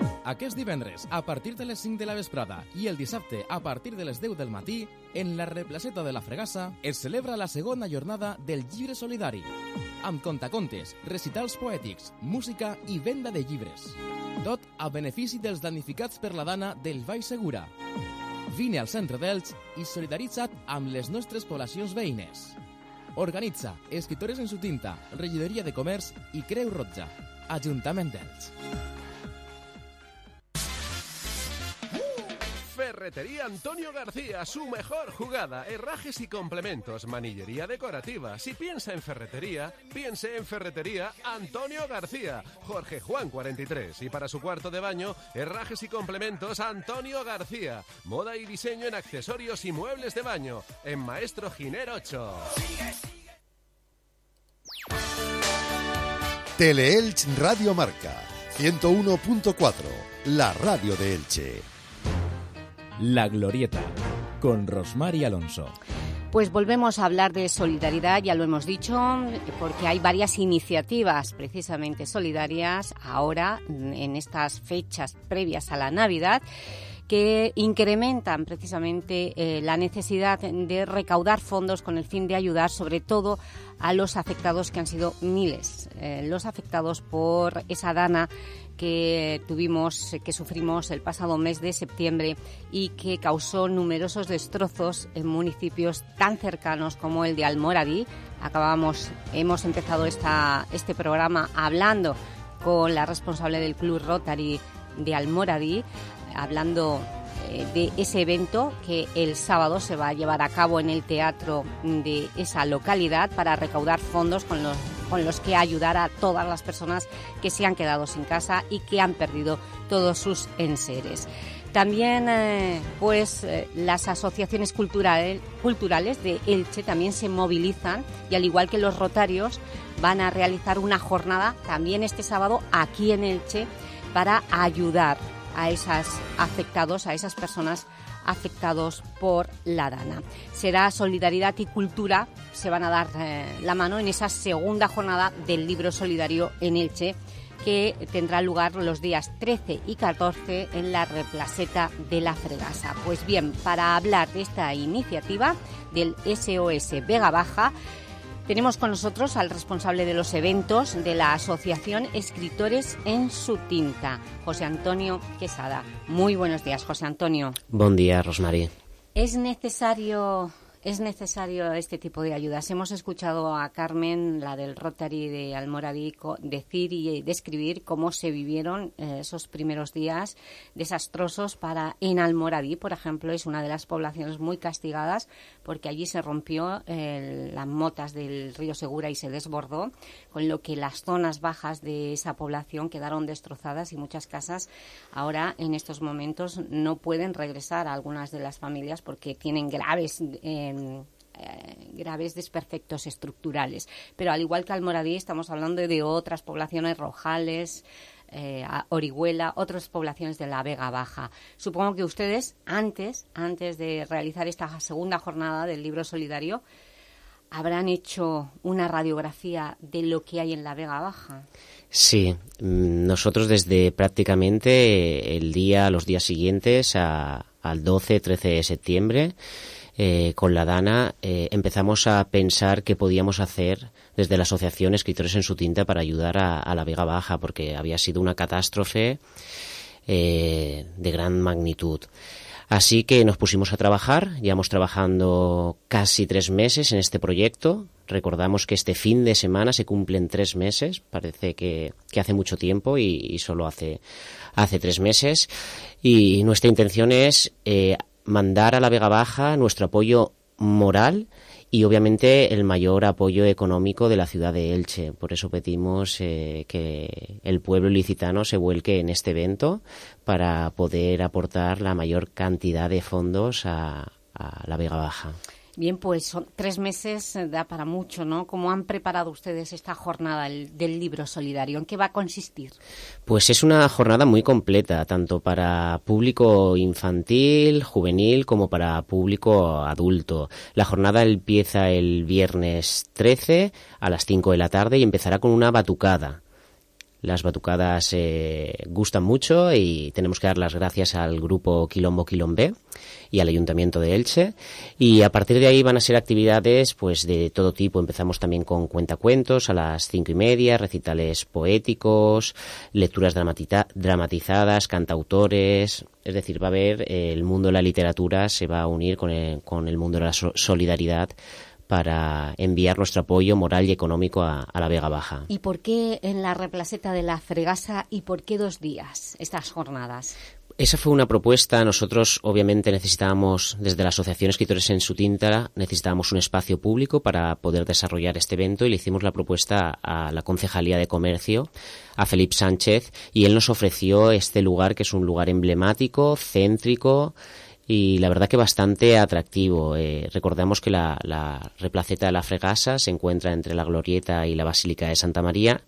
Speaker 2: Aquest divendres, a partir de les 5 de la vesprada i el dissabte a partir de les 10 del matí, en la replaceta de la Fregassa es celebra la segona jornada del Llibre Solidari, amb contacontes, recitals poètics, música i venda de llibres. Tot a benefici dels damnificats per la dana del Vall Segura. Vine al centre d'Elx i solidaritza't amb les nostres poblacions veïnes. Organitza Escritores en su tinta, Regidoria de Comerç i Creu Roja. Ajuntament d'Elx.
Speaker 7: Ferretería Antonio García, su mejor jugada, herrajes y complementos, manillería decorativa. Si piensa en ferretería, piense en Ferretería Antonio García, Jorge Juan 43. Y para su cuarto de baño, herrajes y complementos Antonio García. Moda y diseño en accesorios y muebles de baño, en Maestro Giner 8.
Speaker 4: Teleelch Radio Marca 101.4, la radio de Elche.
Speaker 2: La Glorieta, con Rosmar y Alonso.
Speaker 1: Pues volvemos a hablar de solidaridad, ya lo hemos dicho, porque hay varias iniciativas precisamente solidarias ahora, en estas fechas previas a la Navidad, que incrementan precisamente eh, la necesidad de recaudar fondos con el fin de ayudar sobre todo a los afectados que han sido miles, eh, los afectados por esa dana que tuvimos, que sufrimos el pasado mes de septiembre y que causó numerosos destrozos en municipios tan cercanos como el de Almoradí. Acabamos, hemos empezado esta, este programa hablando con la responsable del Club Rotary de Almoradí, hablando eh, de ese evento que el sábado se va a llevar a cabo en el teatro de esa localidad para recaudar fondos con los, con los que ayudar a todas las personas que se han quedado sin casa y que han perdido todos sus enseres. También eh, pues eh, las asociaciones culturales, de Elche también se movilizan y al igual que los rotarios van a realizar una jornada también este sábado aquí en Elche para ayudar a esas afectados, a esas personas afectados por la dana. Será Solidaridad y Cultura, se van a dar eh, la mano en esa segunda jornada del libro solidario en Elche, que tendrá lugar los días 13 y 14 en la replaceta de la Fregasa. Pues bien, para hablar de esta iniciativa del SOS Vega Baja, tenemos con nosotros al responsable de los eventos de la Asociación Escritores en su tinta, José Antonio Quesada. Muy buenos días, José Antonio.
Speaker 12: Buen día, Rosmarie.
Speaker 1: ¿Es necesario, es necesario este tipo de ayudas? Hemos escuchado a Carmen, la del Rotary de Almoradí, decir y describir cómo se vivieron eh, esos primeros días desastrosos para en Almoradí, por ejemplo, es una de las poblaciones muy castigadas porque allí se rompió eh, las motas del río Segura y se desbordó, con lo que las zonas bajas de esa población quedaron destrozadas y muchas casas ahora en estos momentos no pueden regresar a algunas de las familias porque tienen graves eh, eh, graves desperfectos estructurales. Pero al igual que Almoradí, estamos hablando de otras poblaciones rojales, eh, Orihuela, otras poblaciones de la Vega Baja. Supongo que ustedes, antes, antes de realizar esta segunda jornada del libro solidario, habrán hecho una radiografía de lo que hay en la Vega Baja.
Speaker 12: Sí, mm, nosotros desde prácticamente el día, los días siguientes a- al 12-13 de septiembre, eh, con la Dana, eh, empezamos a pensar qué podíamos hacer desde la Asociación Escritores en su tinta para ayudar a, la Vega Baja, porque había sido una catástrofe eh, de gran magnitud. Así que nos pusimos a trabajar, llevamos trabajando casi tres meses en este proyecto. Recordamos que este fin de semana se cumplen tres meses, parece que, hace mucho tiempo y, solo hace, hace tres meses. Y nuestra intención es eh, mandar a la Vega Baja nuestro apoyo moral y obviamente el mayor apoyo económico de la ciudad de Elche. Por eso pedimos eh, que el pueblo ilicitano se vuelque en este evento para poder aportar la mayor cantidad de fondos a la Vega Baja.
Speaker 1: Bien, pues son tres meses, eh, da para mucho, ¿no? ¿Cómo han preparado ustedes esta jornada del libro solidario? ¿En qué va a consistir?
Speaker 12: Pues es una jornada muy completa, tanto para público infantil, juvenil, como para público adulto. La jornada empieza el viernes 13 a las 5 de la tarde y empezará con una batucada. Las batucadas eh, gustan mucho y tenemos que dar las gracias al grupo Quilombo Quilombé y al Ayuntamiento de Elche. Y a partir de ahí van a ser actividades pues de todo tipo. Empezamos también con cuentacuentos a las cinco y media, recitales poéticos, lecturas dramatizadas, cantautores. Es decir, va a haber eh, el mundo de la literatura se va a unir con el, con el mundo de la solidaridad para enviar nuestro apoyo moral y económico a, a, la Vega Baja.
Speaker 1: ¿Y por qué en la replaceta de la Fregasa y por qué dos días estas jornadas?
Speaker 12: Esa fue una propuesta. Nosotros, obviamente, necesitábamos, desde la Asociación Escritores en su tinta, necesitábamos un espacio público para poder desarrollar este evento y le hicimos la propuesta a la Concejalía de Comercio, a Felipe Sánchez, y él nos ofreció este lugar que es un lugar emblemático, céntrico, y la verdad que bastante atractivo. Eh, recordamos que la, la replaceta de la Fregasa se encuentra entre la Glorieta y la Basílica de Santa María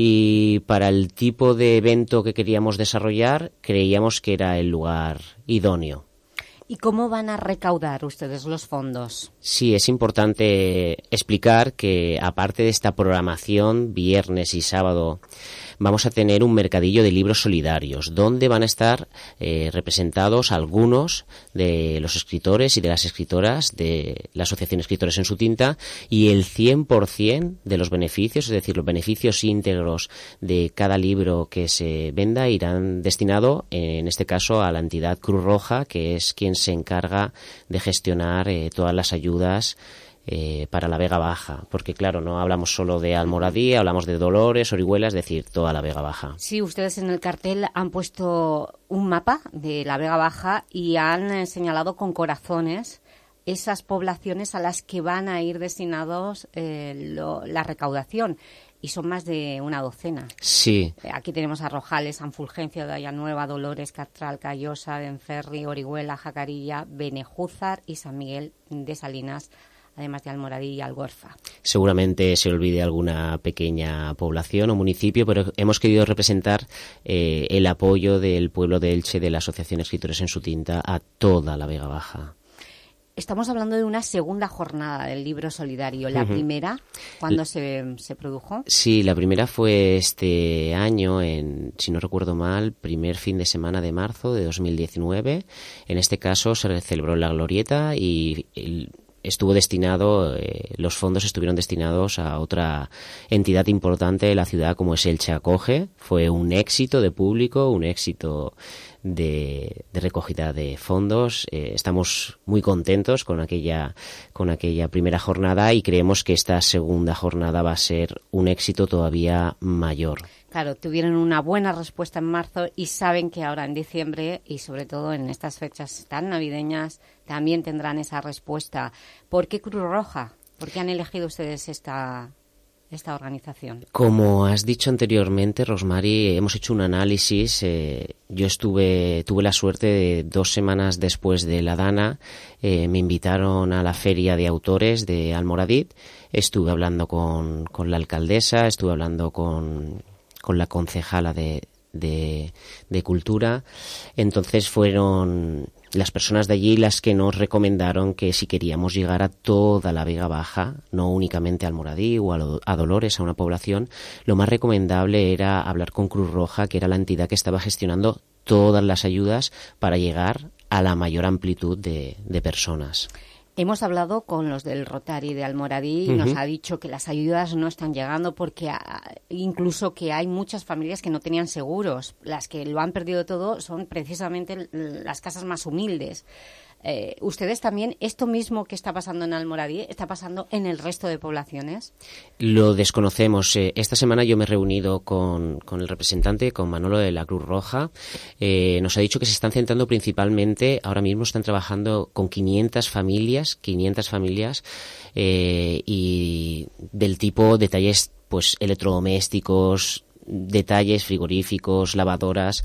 Speaker 12: y para el tipo de evento que queríamos desarrollar creíamos que era el lugar idóneo.
Speaker 1: ¿Y cómo van a recaudar ustedes los fondos?
Speaker 12: Sí, es importante explicar que aparte de esta programación, viernes y sábado, vamos a tener un mercadillo de libros solidarios, donde van a estar eh, representados algunos de los escritores y de las escritoras de la Asociación Escritores en su tinta y el 100% de los beneficios, es decir, los beneficios íntegros de cada libro que se venda irán destinado, en este caso, a la entidad Cruz Roja, que es quien se encarga de gestionar eh, todas las ayudas eh, para la Vega Baja, porque claro, no hablamos solo de Almoradí, hablamos de Dolores, Orihuela, es decir, toda la Vega Baja.
Speaker 1: Sí, ustedes en el cartel han puesto un mapa de la Vega Baja y han eh, señalado con corazones esas poblaciones a las que van a ir destinados eh, la recaudación y son más de una docena.
Speaker 12: Sí.
Speaker 1: Aquí tenemos a Rojales, San Fulgencio, Nueva, Dolores, Castral, Callosa, Benferri, Orihuela, Jacarilla, Benejúzar y San Miguel de Salinas, además de Almoradí y Algorfa.
Speaker 12: Seguramente se olvide alguna pequeña población o municipio, pero hemos querido representar eh, el apoyo del pueblo de Elche, de la Asociación Escritores en su tinta, a toda la Vega Baja.
Speaker 1: Estamos hablando de una segunda jornada del libro solidario. ¿La primera, cuándo se, se, produjo?
Speaker 12: Sí, la primera fue este año, en, si no recuerdo mal, primer fin de semana de marzo de 2019. En este caso se celebró en la Glorieta y estuvo destinado, eh, los fondos estuvieron destinados a otra entidad importante de la ciudad como es el Chacoge. Fue un éxito de público, un éxito de, recogida de fondos. Eh, estamos muy contentos con aquella, con aquella primera jornada y creemos que esta segunda jornada va a ser un éxito todavía mayor.
Speaker 1: Claro, tuvieron una buena respuesta en marzo y saben que ahora en diciembre y sobre todo en estas fechas tan navideñas también tendrán esa respuesta. ¿Por qué Cruz Roja? ¿Por qué han elegido ustedes esta, esta organización?
Speaker 12: Como has dicho anteriormente, Rosmary, hemos hecho un análisis. Eh, yo estuve, tuve la suerte de dos semanas después de la Dana, eh, me invitaron a la feria de autores de Almoradit. Estuve hablando con, con la alcaldesa, estuve hablando con, con la concejala de, de, de cultura. Entonces fueron las personas de allí las que nos recomendaron que si queríamos llegar a toda la Vega Baja, no únicamente al Moradí o a, Dolores, a una población, lo más recomendable era hablar con Cruz Roja, que era la entidad que estaba gestionando todas las ayudas para llegar a la mayor amplitud de, de personas.
Speaker 1: Hemos hablado con los del Rotary de Almoradí y nos ha dicho que las ayudas no están llegando porque ah, incluso que hay muchas familias que no tenían seguros. Las que lo han perdido todo son precisamente las casas más humildes. Eh, ¿Ustedes también, esto mismo que está pasando en Almoradí, está pasando en el resto de poblaciones?
Speaker 12: Lo desconocemos. Eh, Esta semana yo me he reunido con, con el representante, con Manolo de la Cruz Roja. Eh, nos ha dicho que se están centrando principalmente, ahora mismo están trabajando con 500 familias, 500 familias, y del tipo detalles, pues electrodomésticos, detalles frigoríficos, lavadoras.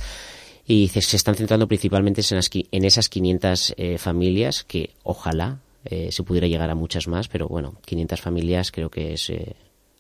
Speaker 12: Y se están centrando principalmente en esas 500 eh, familias que ojalá eh, se pudiera llegar a muchas más, pero bueno, 500 familias creo que es eh,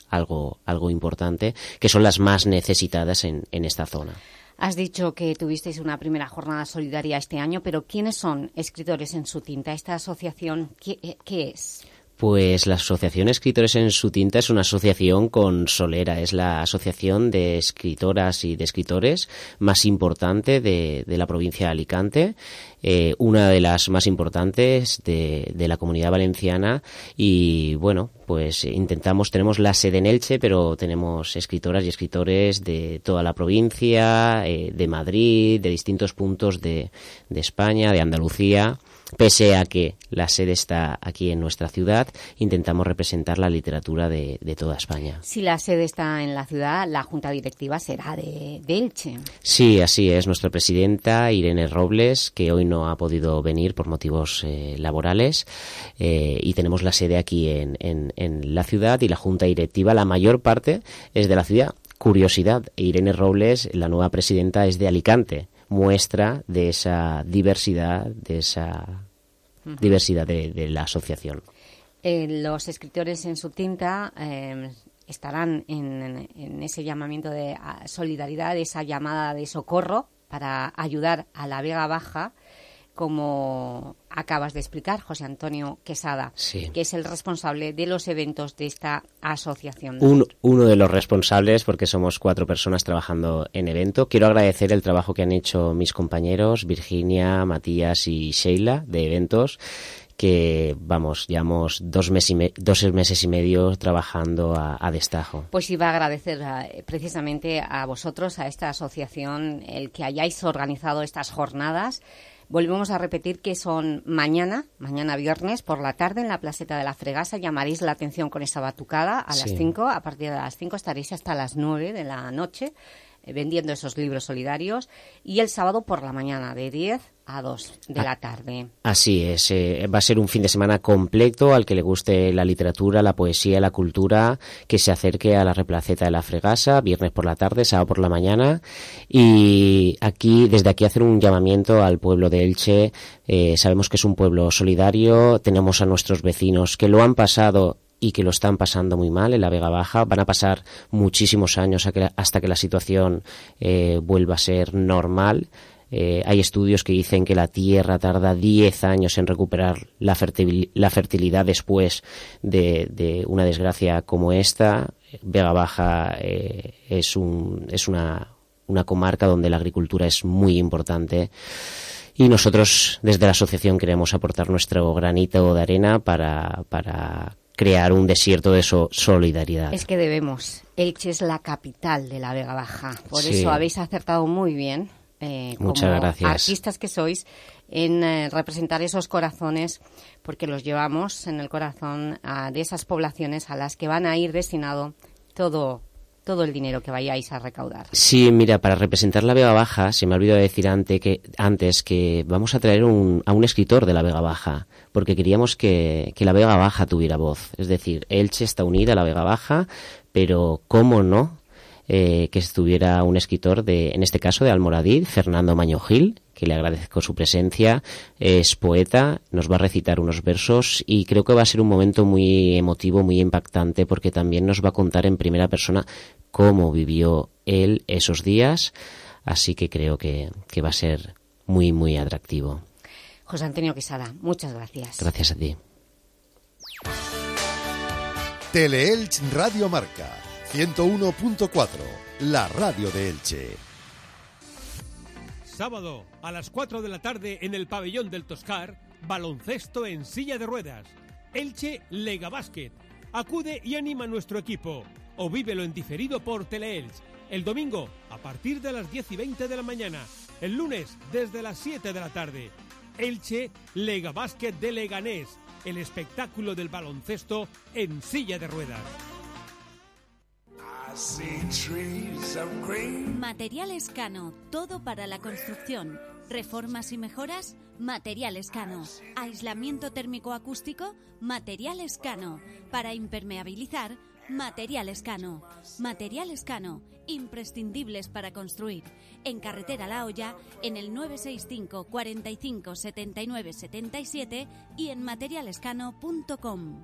Speaker 12: algo, algo importante, que son las más necesitadas en, en esta zona.
Speaker 1: Has dicho que tuvisteis una primera jornada solidaria este año, pero ¿quiénes son escritores en su tinta? ¿Esta asociación qué, eh, qué es?
Speaker 12: Pues la Asociación Escritores en su tinta es una asociación con solera, es la asociación de escritoras y de escritores más importante de, la provincia de Alicante, eh, una de las más importantes de, la comunidad valenciana y bueno, pues intentamos, tenemos la sede en Elche, pero tenemos escritoras y escritores de toda la provincia, eh, de Madrid, de distintos puntos de España, de Andalucía. Pese a que la sede está aquí en nuestra ciudad, intentamos representar la literatura de, de toda España.
Speaker 1: Si la sede está en la ciudad, la junta directiva será de, de Elche.
Speaker 12: Sí, así es. Nuestra presidenta, Irene Robles, que hoy no ha podido venir por motivos eh, laborales, eh, y tenemos la sede aquí en, en- en la ciudad y la junta directiva, la mayor parte es de la ciudad. Curiosidad, Irene Robles, la nueva presidenta, es de Alicante. Muestra de esa diversidad, de esa diversidad de, de la asociación.
Speaker 1: Eh, los escritores en su tinta eh, estarán en, en ese llamamiento de ah, solidaridad, esa llamada de socorro para ayudar a la Vega Baja, como acabas de explicar, José Antonio Quesada,
Speaker 12: Sí.
Speaker 1: que es el responsable de los eventos de esta asociación.
Speaker 12: Un- uno de los responsables, porque somos cuatro personas trabajando en evento. Quiero agradecer el trabajo que han hecho mis compañeros, Virginia, Matías y Sheila, de eventos, que, vamos, llevamos dos, mes y me- dos meses y medio trabajando a, a destajo.
Speaker 1: Pues iba a agradecer eh, precisamente a vosotros, a esta asociación, el que hayáis organizado estas jornadas. Volvemos a repetir que son mañana, mañana viernes, por la tarde, en la placeta de la Fregasa. Llamaréis la atención con esa batucada a las
Speaker 12: Sí.
Speaker 1: 5. A partir de las 5 estaréis hasta las 9 de la noche eh, vendiendo esos libros solidarios. Y el sábado por la mañana, de 10 a 2 de
Speaker 12: Ah.
Speaker 1: la tarde.
Speaker 12: Así es, eh, va a ser un fin de semana completo al que le guste la literatura, la poesía, la cultura, que se acerque a la replaceta de la Fregasa, viernes por la tarde, sábado por la mañana. Y aquí, desde aquí hacer un llamamiento al pueblo de Elche. Eh, sabemos que es un pueblo solidario, tenemos a nuestros vecinos que lo han pasado y que lo están pasando muy mal en la Vega Baja. Van a pasar muchísimos años hasta que la situación eh, vuelva a ser normal. Eh, hay estudios que dicen que la Tierra tarda 10 años en recuperar la, fertil- la fertilidad después de, de una desgracia como esta. Vega Baja eh, es, un, es una, una comarca donde la agricultura es muy importante. Y nosotros desde la asociación queremos aportar nuestro granito de arena para, para crear un desierto de so- solidaridad.
Speaker 1: Es que debemos. Elche es la capital de la Vega Baja. Por
Speaker 12: Sí.
Speaker 1: eso habéis acertado muy bien, eh,
Speaker 12: Muchas
Speaker 1: como
Speaker 12: gracias.
Speaker 1: artistas que sois, en eh, representar esos corazones, porque los llevamos en el corazón ah, de esas poblaciones a las que van a ir destinado todo, todo el dinero que vayáis a recaudar.
Speaker 12: Sí, mira, para representar la Vega Baja, se me ha olvidado decir ante que, antes que vamos a traer un- a un escritor de la Vega Baja, porque queríamos que, que la Vega Baja tuviera voz. Es decir, Elche está unida a la Vega Baja, pero ¿cómo no? Eh, que estuviera un escritor de, en este caso de Almoradí, Fernando Maño Gil, que le agradezco su presencia, es poeta, nos va a recitar unos versos y creo que va a ser un momento muy emotivo, muy impactante, porque también nos va a contar en primera persona cómo vivió él esos días, así que creo que, que va a ser muy, muy atractivo.
Speaker 1: José Antonio Quesada, muchas gracias.
Speaker 12: Gracias a ti.
Speaker 4: Teleelch Radio Marca 101.4, la radio de Elche.
Speaker 7: Sábado a las 4 de la tarde en el pabellón del Toscar,
Speaker 13: baloncesto en silla de ruedas. Elche Lega Basket. Acude y anima a nuestro equipo. O vívelo en diferido por Teleelch. El domingo a partir de las 10 y 20 de la mañana. El lunes desde las 7 de la tarde. Elche Lega Basket de Leganés. El espectáculo del baloncesto en silla de ruedas.
Speaker 8: Materiales Cano, todo para la construcción. Reformas y mejoras, Materiales Cano. Aislamiento térmico acústico, Materiales Cano. Para impermeabilizar, Materiales Cano. Materiales Cano, imprescindibles para construir. En Carretera La Hoya, en el 965 45 79 77 y en materialescano.com.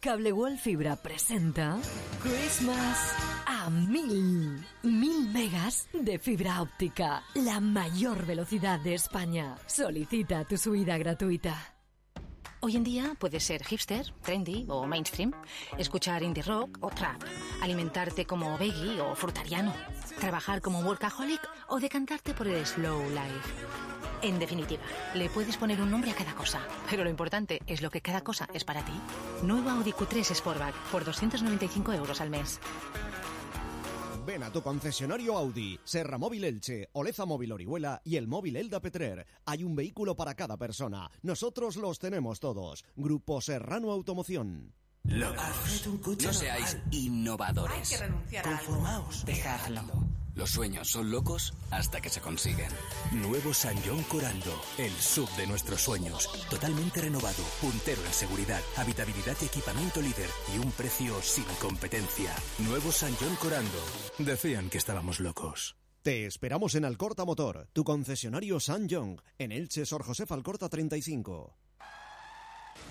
Speaker 14: Cable World Fibra presenta Christmas a mil. Mil megas de fibra óptica. La mayor velocidad de España. Solicita tu subida gratuita.
Speaker 15: Hoy en día puedes ser hipster, trendy o mainstream, escuchar indie rock o trap, alimentarte como veggie o frutariano, trabajar como workaholic o decantarte por el slow life. En definitiva, le puedes poner un nombre a cada cosa, pero lo importante es lo que cada cosa es para ti. Nuevo Audi Q3 Sportback por 295 euros al mes.
Speaker 5: Ven a tu concesionario Audi, Serra Móvil Elche, Oleza Móvil Orihuela y el móvil Elda Petrer. Hay un vehículo para cada persona. Nosotros los tenemos todos. Grupo Serrano Automoción.
Speaker 16: No seáis innovadores.
Speaker 17: Hay que renunciar a algo.
Speaker 16: Conformaos. Dejadlo. Los sueños son locos hasta que se consiguen.
Speaker 18: Nuevo San John Corando, el sub de nuestros sueños. Totalmente renovado, puntero en seguridad, habitabilidad y equipamiento líder y un precio sin competencia. Nuevo San John Corando. Decían que estábamos locos.
Speaker 5: Te esperamos en Alcorta Motor, tu concesionario San John, en Elche, Sor José Alcorta 35.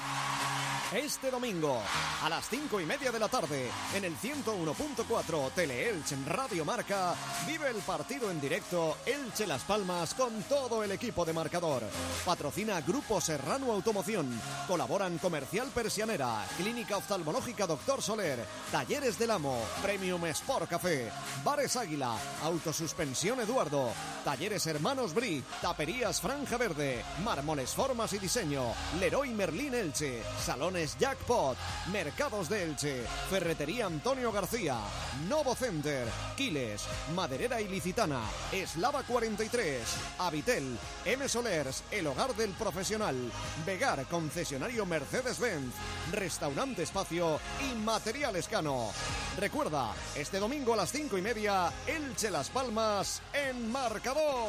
Speaker 5: Música Este domingo, a las cinco y media de la tarde, en el 101.4 Teleelch en Radio Marca, vive el partido en directo Elche Las Palmas con todo el equipo de marcador. Patrocina Grupo Serrano Automoción. Colaboran Comercial Persianera, Clínica Oftalmológica Doctor Soler, Talleres del Amo, Premium Sport Café, Bares Águila, Autosuspensión Eduardo, Talleres Hermanos Bri, Taperías Franja Verde, Mármoles Formas y Diseño, Leroy Merlín Elche, Salones Jackpot, Mercados de Elche, Ferretería Antonio García, Novo Center, Quiles, Maderera Ilicitana, Eslava 43, Avitel, M Solers, El Hogar del Profesional, Vegar, concesionario Mercedes-Benz, Restaurante Espacio y Material Escano. Recuerda, este domingo a las cinco y media, Elche Las Palmas en marcador.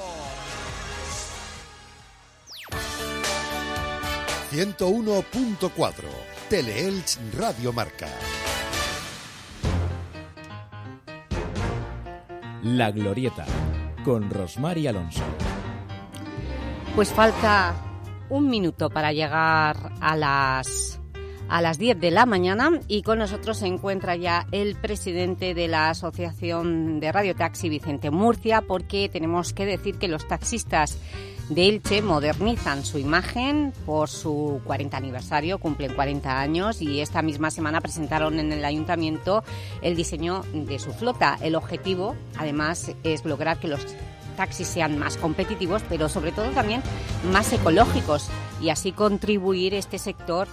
Speaker 4: 101.4 Teleelch Radio Marca.
Speaker 2: La Glorieta, con Rosmar y Alonso.
Speaker 1: Pues falta un minuto para llegar a las a las 10 de la mañana y con nosotros se encuentra ya el presidente de la Asociación de Radio Taxi, Vicente Murcia, porque tenemos que decir que los taxistas de Elche modernizan su imagen por su 40 aniversario, cumplen 40 años y esta misma semana presentaron en el Ayuntamiento el diseño de su flota. El objetivo, además, es lograr que los taxis sean más competitivos, pero sobre todo también más ecológicos y así contribuir este sector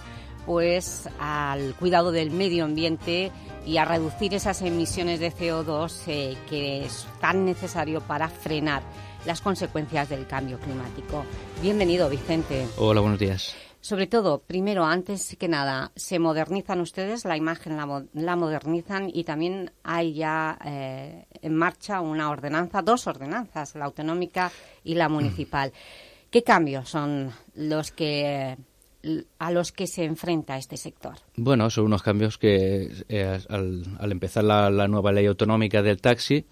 Speaker 1: pues al cuidado del medio ambiente y a reducir esas emisiones de CO2 eh, que es tan necesario para frenar las consecuencias del cambio climático. Bienvenido, Vicente.
Speaker 19: Hola, buenos días.
Speaker 1: Sobre todo, primero, antes que nada, se modernizan ustedes, la imagen la, la modernizan y también hay ya eh, en marcha una ordenanza, dos ordenanzas, la autonómica y la municipal. ¿Qué cambios son los que a los que se enfrenta este sector?
Speaker 19: Bueno, son unos cambios que eh, al, empezar la, la nueva ley autonómica del taxi,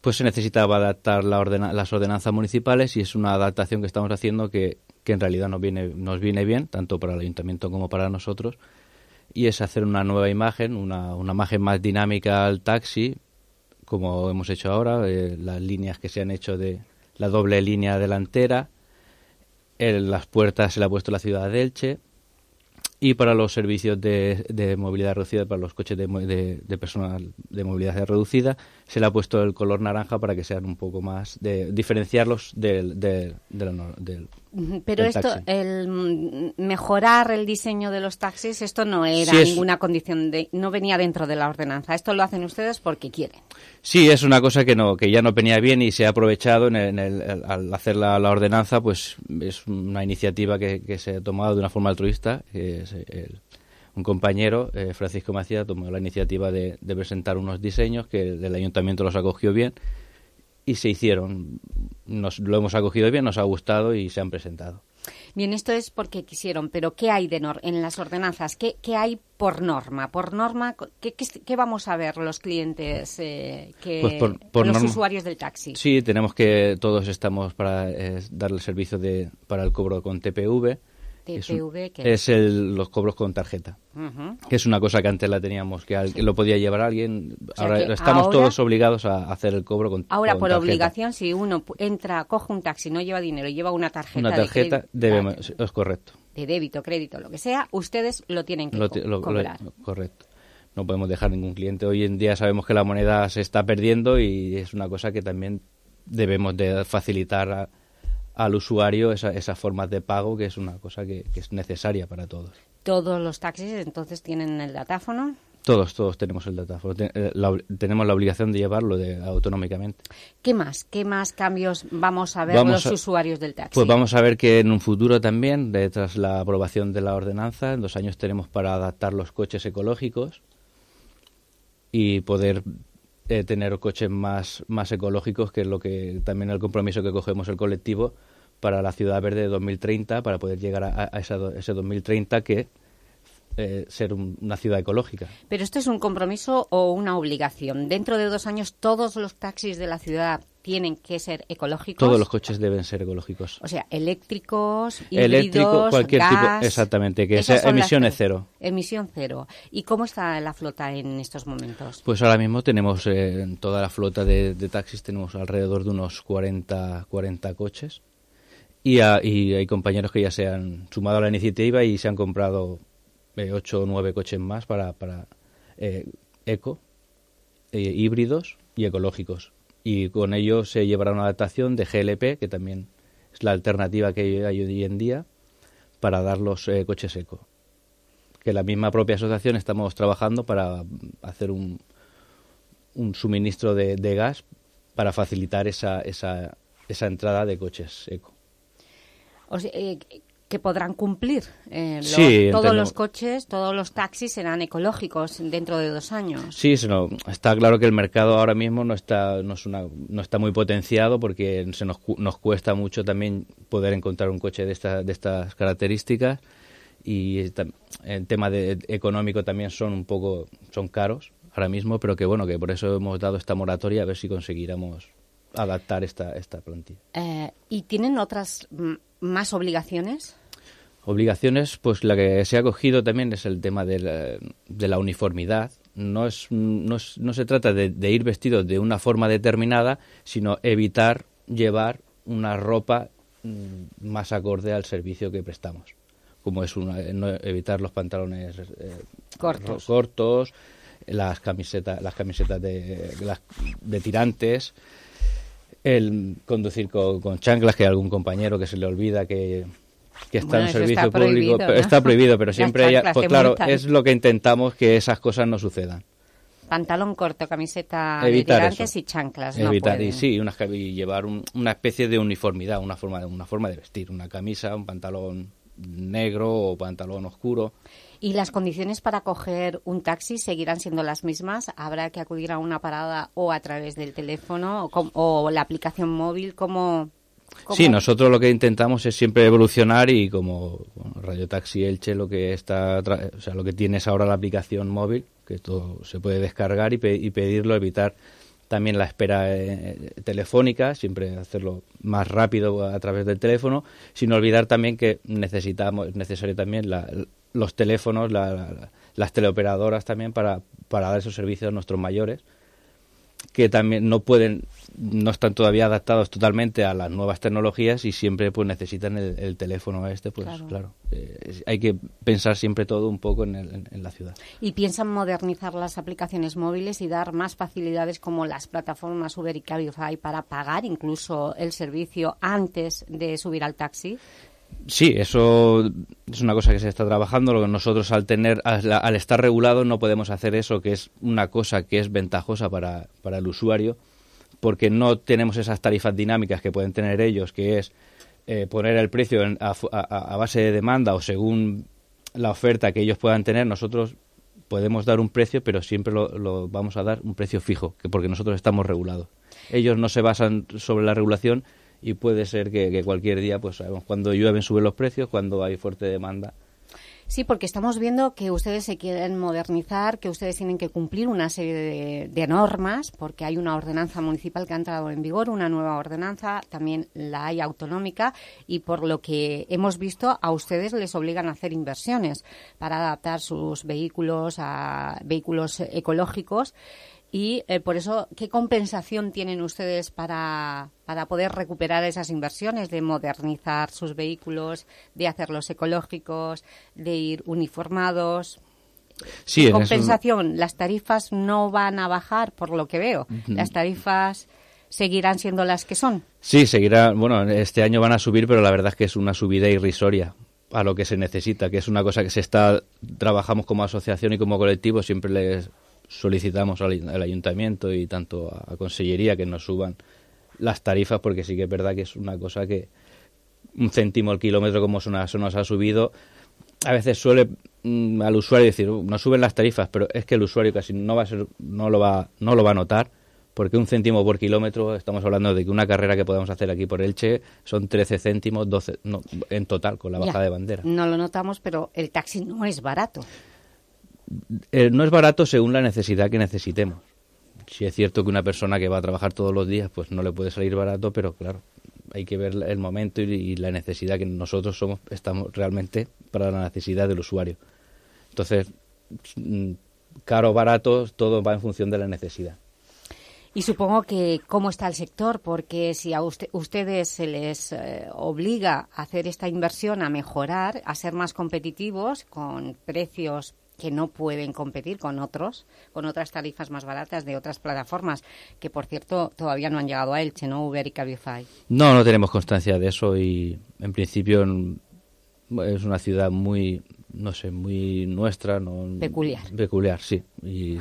Speaker 19: pues se necesitaba adaptar la ordena las ordenanzas municipales y es una adaptación que estamos haciendo que, que en realidad nos viene, nos viene bien, tanto para el ayuntamiento como para nosotros, y es hacer una nueva imagen, una, una imagen más dinámica al taxi, como hemos hecho ahora, eh, las líneas que se han hecho de la doble línea delantera, el, las puertas se le ha puesto la ciudad de Elche, y para los servicios de, de movilidad reducida, para los coches de, de, de, personal de movilidad reducida, se le ha puesto el color naranja para que sean un poco más, de diferenciarlos del, del
Speaker 1: pero esto,
Speaker 19: taxi.
Speaker 1: el mejorar el diseño de los taxis, esto no era
Speaker 19: Sí, es-
Speaker 1: ninguna condición, de, no venía dentro de la ordenanza. Esto lo hacen ustedes porque quieren.
Speaker 19: Sí, es una cosa que no que ya no venía bien y se ha aprovechado en el, en el- al hacer la, la ordenanza, pues es una iniciativa que, que se ha tomado de una forma altruista. que es el- un compañero, eh, Francisco Macías, tomó la iniciativa de, de presentar unos diseños que el, el ayuntamiento los acogió bien y se hicieron. Nos, lo hemos acogido bien, nos ha gustado y se han presentado.
Speaker 1: Bien, esto es porque quisieron, pero ¿qué hay de nor en las ordenanzas? ¿Qué, qué hay por norma? Por norma, ¿qué, qué, qué vamos a ver los clientes, eh, que,
Speaker 19: Pues por- por
Speaker 1: los
Speaker 19: norma-
Speaker 1: usuarios del taxi?
Speaker 19: Sí, tenemos que todos estamos para eh, darle servicio de para el cobro con TPV. Es, un-
Speaker 1: TPV, ¿qué
Speaker 19: es el, los cobros con tarjeta. Que es una cosa que antes la teníamos, que al- lo podía llevar alguien.
Speaker 1: sea
Speaker 19: ahora
Speaker 1: que
Speaker 19: estamos
Speaker 1: ahora-
Speaker 19: todos obligados a hacer el cobro con
Speaker 1: Ahora,
Speaker 19: con
Speaker 1: por
Speaker 19: tarjeta.
Speaker 1: obligación, si uno entra, coge un taxi, no lleva dinero, lleva una tarjeta,
Speaker 19: Una tarjeta
Speaker 1: de,
Speaker 19: debemos, es correcto.
Speaker 1: de débito, crédito, lo que sea, ustedes lo tienen que co-
Speaker 19: lo-
Speaker 1: cobrar.
Speaker 19: correcto. No podemos dejar ningún cliente. Hoy en día sabemos que la moneda se está perdiendo y es una cosa que también debemos de facilitar a- al usuario esa- esas formas de pago, que es una cosa que, que es necesaria para todos.
Speaker 1: Todos los taxis entonces tienen el datáfono.
Speaker 19: Todos, todos tenemos el datáfono. Eh, la tenemos la obligación de llevarlo de, autonómicamente.
Speaker 1: ¿Qué más? ¿Qué más cambios vamos a ver
Speaker 19: Vamos
Speaker 1: los
Speaker 19: a-
Speaker 1: usuarios del taxi?
Speaker 19: Pues vamos a ver que en un futuro también, de- tras la aprobación de la ordenanza, en dos años tenemos para adaptar los coches ecológicos y poder eh, tener coches más, más ecológicos, que es lo que también el compromiso que cogemos el colectivo para la ciudad verde de 2030, para poder llegar a, a esa ese 2030 que eh, ser un- una ciudad ecológica.
Speaker 1: Pero esto es un compromiso o una obligación. Dentro de dos años todos los taxis de la ciudad tienen que ser ecológicos.
Speaker 19: Todos los coches deben ser ecológicos.
Speaker 1: O sea, eléctricos, híbridos,
Speaker 19: Eléctrico, cualquier
Speaker 1: gas,
Speaker 19: tipo, exactamente, que sea emisiones cero.
Speaker 1: Emisión cero. ¿Y cómo está la flota en estos momentos?
Speaker 19: Pues ahora mismo tenemos eh, en toda la flota de, de taxis tenemos alrededor de unos 40, 40 coches y, a- y hay compañeros que ya se han sumado a la iniciativa y se han comprado eh, 8 o 9 coches más para, para eh, eco, eh, híbridos y ecológicos. Y con ello se llevará una adaptación de GLP, que también es la alternativa que hay hoy en día, para dar los eh, coches eco que la misma propia asociación estamos trabajando para hacer un, un suministro de, de gas para facilitar esa, esa, esa entrada de coches eco.
Speaker 1: O sea, eh, que podrán cumplir. eh, los-
Speaker 19: Sí,
Speaker 1: todos los coches, todos los taxis serán ecológicos dentro de dos años.
Speaker 19: Sí, no- está claro que el mercado ahora mismo no está, no es una, no está muy potenciado porque se nos, nos cuesta mucho también poder encontrar un coche de, esta, de estas características y tam- en tema de, económico también son un poco son caros ahora mismo, pero que bueno, que por eso hemos dado esta moratoria a ver si conseguiremos adaptar esta, esta plantilla.
Speaker 1: Eh, ¿Y tienen otras más obligaciones?
Speaker 19: Obligaciones, pues la que se ha cogido también es el tema de la, de la uniformidad. No, es, no, es- no se trata de, de ir vestido de una forma determinada, sino evitar llevar una ropa mm, más acorde al servicio que prestamos. Como es una, no evitar los pantalones eh,
Speaker 1: Cortos.
Speaker 19: cortos, las camisetas, las camisetas de tirantes, el conducir con, con chanclas, que hay algún compañero que se le olvida que, que está
Speaker 1: Bueno,
Speaker 19: en servicio
Speaker 1: está
Speaker 19: público.
Speaker 1: prohibido,
Speaker 19: pero
Speaker 1: ¿no?
Speaker 19: Está prohibido, pero siempre hay- pues claro,
Speaker 1: multan.
Speaker 19: es lo que intentamos que esas cosas no sucedan.
Speaker 1: Pantalón corto, camiseta tirantes y chanclas.
Speaker 19: Evitar, y sí, una, y llevar un- una especie de uniformidad, una forma, de, una forma de vestir, una camisa, un pantalón negro o pantalón oscuro.
Speaker 1: ¿Y las condiciones para coger un taxi seguirán siendo las mismas? ¿Habrá que acudir a una parada o a través del teléfono o, o la aplicación móvil? ¿Cómo,
Speaker 19: Sí, nosotros lo que intentamos es siempre evolucionar y como Radio Taxi Elche lo que está, o sea, lo que tiene es ahora la aplicación móvil, que todo se puede descargar y, pe- y pedirlo, evitar también la espera eh, telefónica, siempre hacerlo más rápido a través del teléfono, sin olvidar también que necesitamos, es necesario también la- los teléfonos, la- la- las teleoperadoras también para, para dar esos servicios a nuestros mayores que también no pueden, no están todavía adaptados totalmente a las nuevas tecnologías y siempre pues necesitan el, el teléfono este, pues
Speaker 1: Claro.
Speaker 19: claro, eh, hay que pensar siempre todo un poco en, el- en- en la ciudad.
Speaker 1: ¿Y piensan modernizar las aplicaciones móviles y dar más facilidades como las plataformas Uber y Cabify para pagar incluso el servicio antes de subir al taxi?
Speaker 19: Sí, eso es una cosa que se está trabajando. Lo que nosotros al tener, al, estar regulados, no podemos hacer eso, que es una cosa que es ventajosa para, para el usuario, porque no tenemos esas tarifas dinámicas que pueden tener ellos, que es eh, poner el precio en- a- a base de demanda o según la oferta que ellos puedan tener. Nosotros podemos dar un precio, pero siempre lo, lo vamos a dar un precio fijo, que porque nosotros estamos regulados. Ellos no se basan sobre la regulación y puede ser que, cualquier día, pues sabemos, cuando llueven suben los precios, cuando hay fuerte demanda.
Speaker 1: Sí, porque estamos viendo que ustedes se quieren modernizar, que ustedes tienen que cumplir una serie de, de normas, porque hay una ordenanza municipal que ha entrado en vigor, una nueva ordenanza, también la hay autonómica, y por lo que hemos visto, a ustedes les obligan a hacer inversiones para adaptar sus vehículos a vehículos ecológicos. Y eh, por eso, ¿qué compensación tienen ustedes para, para poder recuperar esas inversiones de modernizar sus vehículos, de hacerlos ecológicos, de ir uniformados?
Speaker 19: Sí,
Speaker 1: ¿Qué
Speaker 19: eso-
Speaker 1: compensación? Las tarifas no van a bajar, por lo que veo. Las tarifas seguirán siendo las que son.
Speaker 19: Sí, seguirá, bueno, este año van a subir, pero la verdad es que es una subida irrisoria a lo que se necesita, que es una cosa que se está, trabajamos como asociación y como colectivo, siempre les solicitamos al, al ayuntamiento y tanto a, a consellería que nos suban las tarifas, porque sí que es verdad que es una cosa que un céntimo al kilómetro como se nos, se nos ha subido, a veces suele mm, al usuario decir, "Uh, no suben las tarifas, pero es que el usuario casi no va a ser, no lo va, no lo va a notar, porque un céntimo por kilómetro, estamos hablando de que una carrera que podemos hacer aquí por Elche son 13 céntimos, 12, no, en total, con la
Speaker 1: Ya,
Speaker 19: bajada de bandera.
Speaker 1: No lo notamos, pero el taxi no es barato.
Speaker 19: Eh, no es barato según la necesidad que necesitemos. Si es cierto que una persona que va a trabajar todos los días, pues no le puede salir barato, pero claro, hay que ver el momento y, la necesidad que nosotros somos, estamos realmente para la necesidad del usuario. Entonces, mm, caro o barato, todo va en función de la necesidad.
Speaker 1: Y supongo que cómo está el sector, porque si a usted- ustedes se les eh, obliga a hacer esta inversión, a mejorar, a ser más competitivos con precios que no pueden competir con otros, con otras tarifas más baratas de otras plataformas, que por cierto todavía no han llegado a Elche, ¿no? Uber y Cabify.
Speaker 19: No, no tenemos constancia de eso y en principio es una ciudad muy, no sé, muy nuestra. No,
Speaker 1: Peculiar.
Speaker 19: Peculiar, sí. Y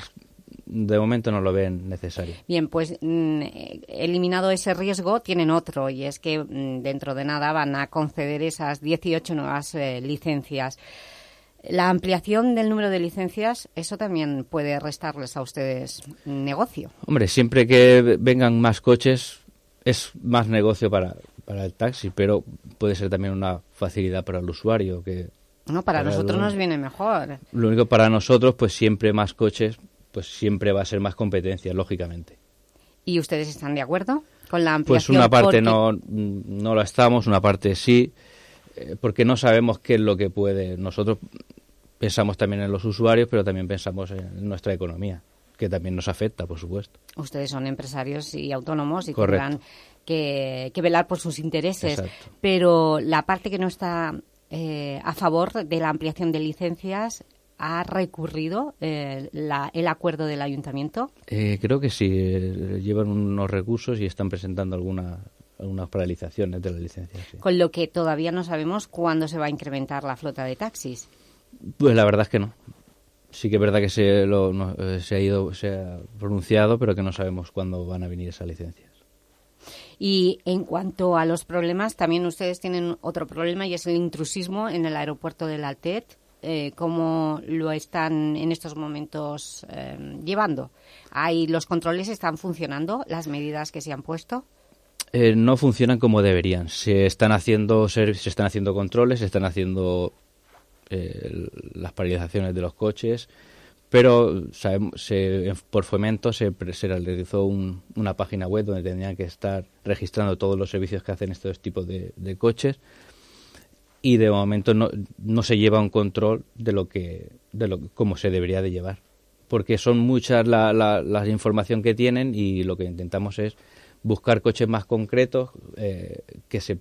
Speaker 19: de momento no lo ven necesario.
Speaker 1: Bien, pues mm, eh, eliminado ese riesgo, tienen otro, y es que mm, dentro de nada van a conceder esas 18 nuevas eh, licencias. La ampliación del número de licencias, eso también puede restarles a ustedes negocio.
Speaker 19: Hombre, siempre que vengan más coches es más negocio para, para el taxi, pero puede ser también una facilidad para el usuario. que
Speaker 1: No, para,
Speaker 19: Para
Speaker 1: nosotros
Speaker 19: el-
Speaker 1: nos viene mejor.
Speaker 19: Lo único para nosotros, pues siempre más coches, pues siempre va a ser más competencia, lógicamente.
Speaker 1: ¿Y ustedes están de acuerdo con la
Speaker 19: Pues
Speaker 1: ampliación?
Speaker 19: una parte
Speaker 1: Porque-
Speaker 19: no, no lo estamos, una parte sí. eh, porque no sabemos qué es lo que puede. Nosotros pensamos también en los usuarios, pero también pensamos en nuestra economía, que también nos afecta, por supuesto.
Speaker 1: Ustedes son empresarios y autónomos y tendrán que, que velar por sus intereses.
Speaker 19: Exacto.
Speaker 1: Pero la parte que no está eh, a favor de la ampliación de licencias ha recurrido eh, la- el acuerdo del ayuntamiento.
Speaker 19: Eh, creo que sí, eh, llevan unos recursos y están presentando alguna, algunas paralizaciones de la licencia. sí.
Speaker 1: Con lo que todavía no sabemos cuándo se va a incrementar la flota de taxis.
Speaker 19: Pues la verdad es que no. Sí que es verdad que se, lo- no, eh, se ha ido, se ha pronunciado, pero que no sabemos cuándo van a venir esas licencias.
Speaker 1: Y en cuanto a los problemas, también ustedes tienen otro problema y es el intrusismo en el aeropuerto del Altet. Eh, ¿Cómo lo están en estos momentos eh, llevando? ¿Hay, ¿Los controles están funcionando? ¿Las medidas que se han puesto?
Speaker 19: Eh, no funcionan como deberían. Se están haciendo se están haciendo controles, se están haciendo eh, las paralizaciones de los coches, pero sabemos, se- por fomento se, se realizó un- una página web donde tendrían que estar registrando todos los servicios que hacen estos tipos de, de coches y de momento no, no se lleva un control de lo que de lo como se debería de llevar porque son muchas la, la, la información que tienen y lo que intentamos es buscar coches más concretos eh, que se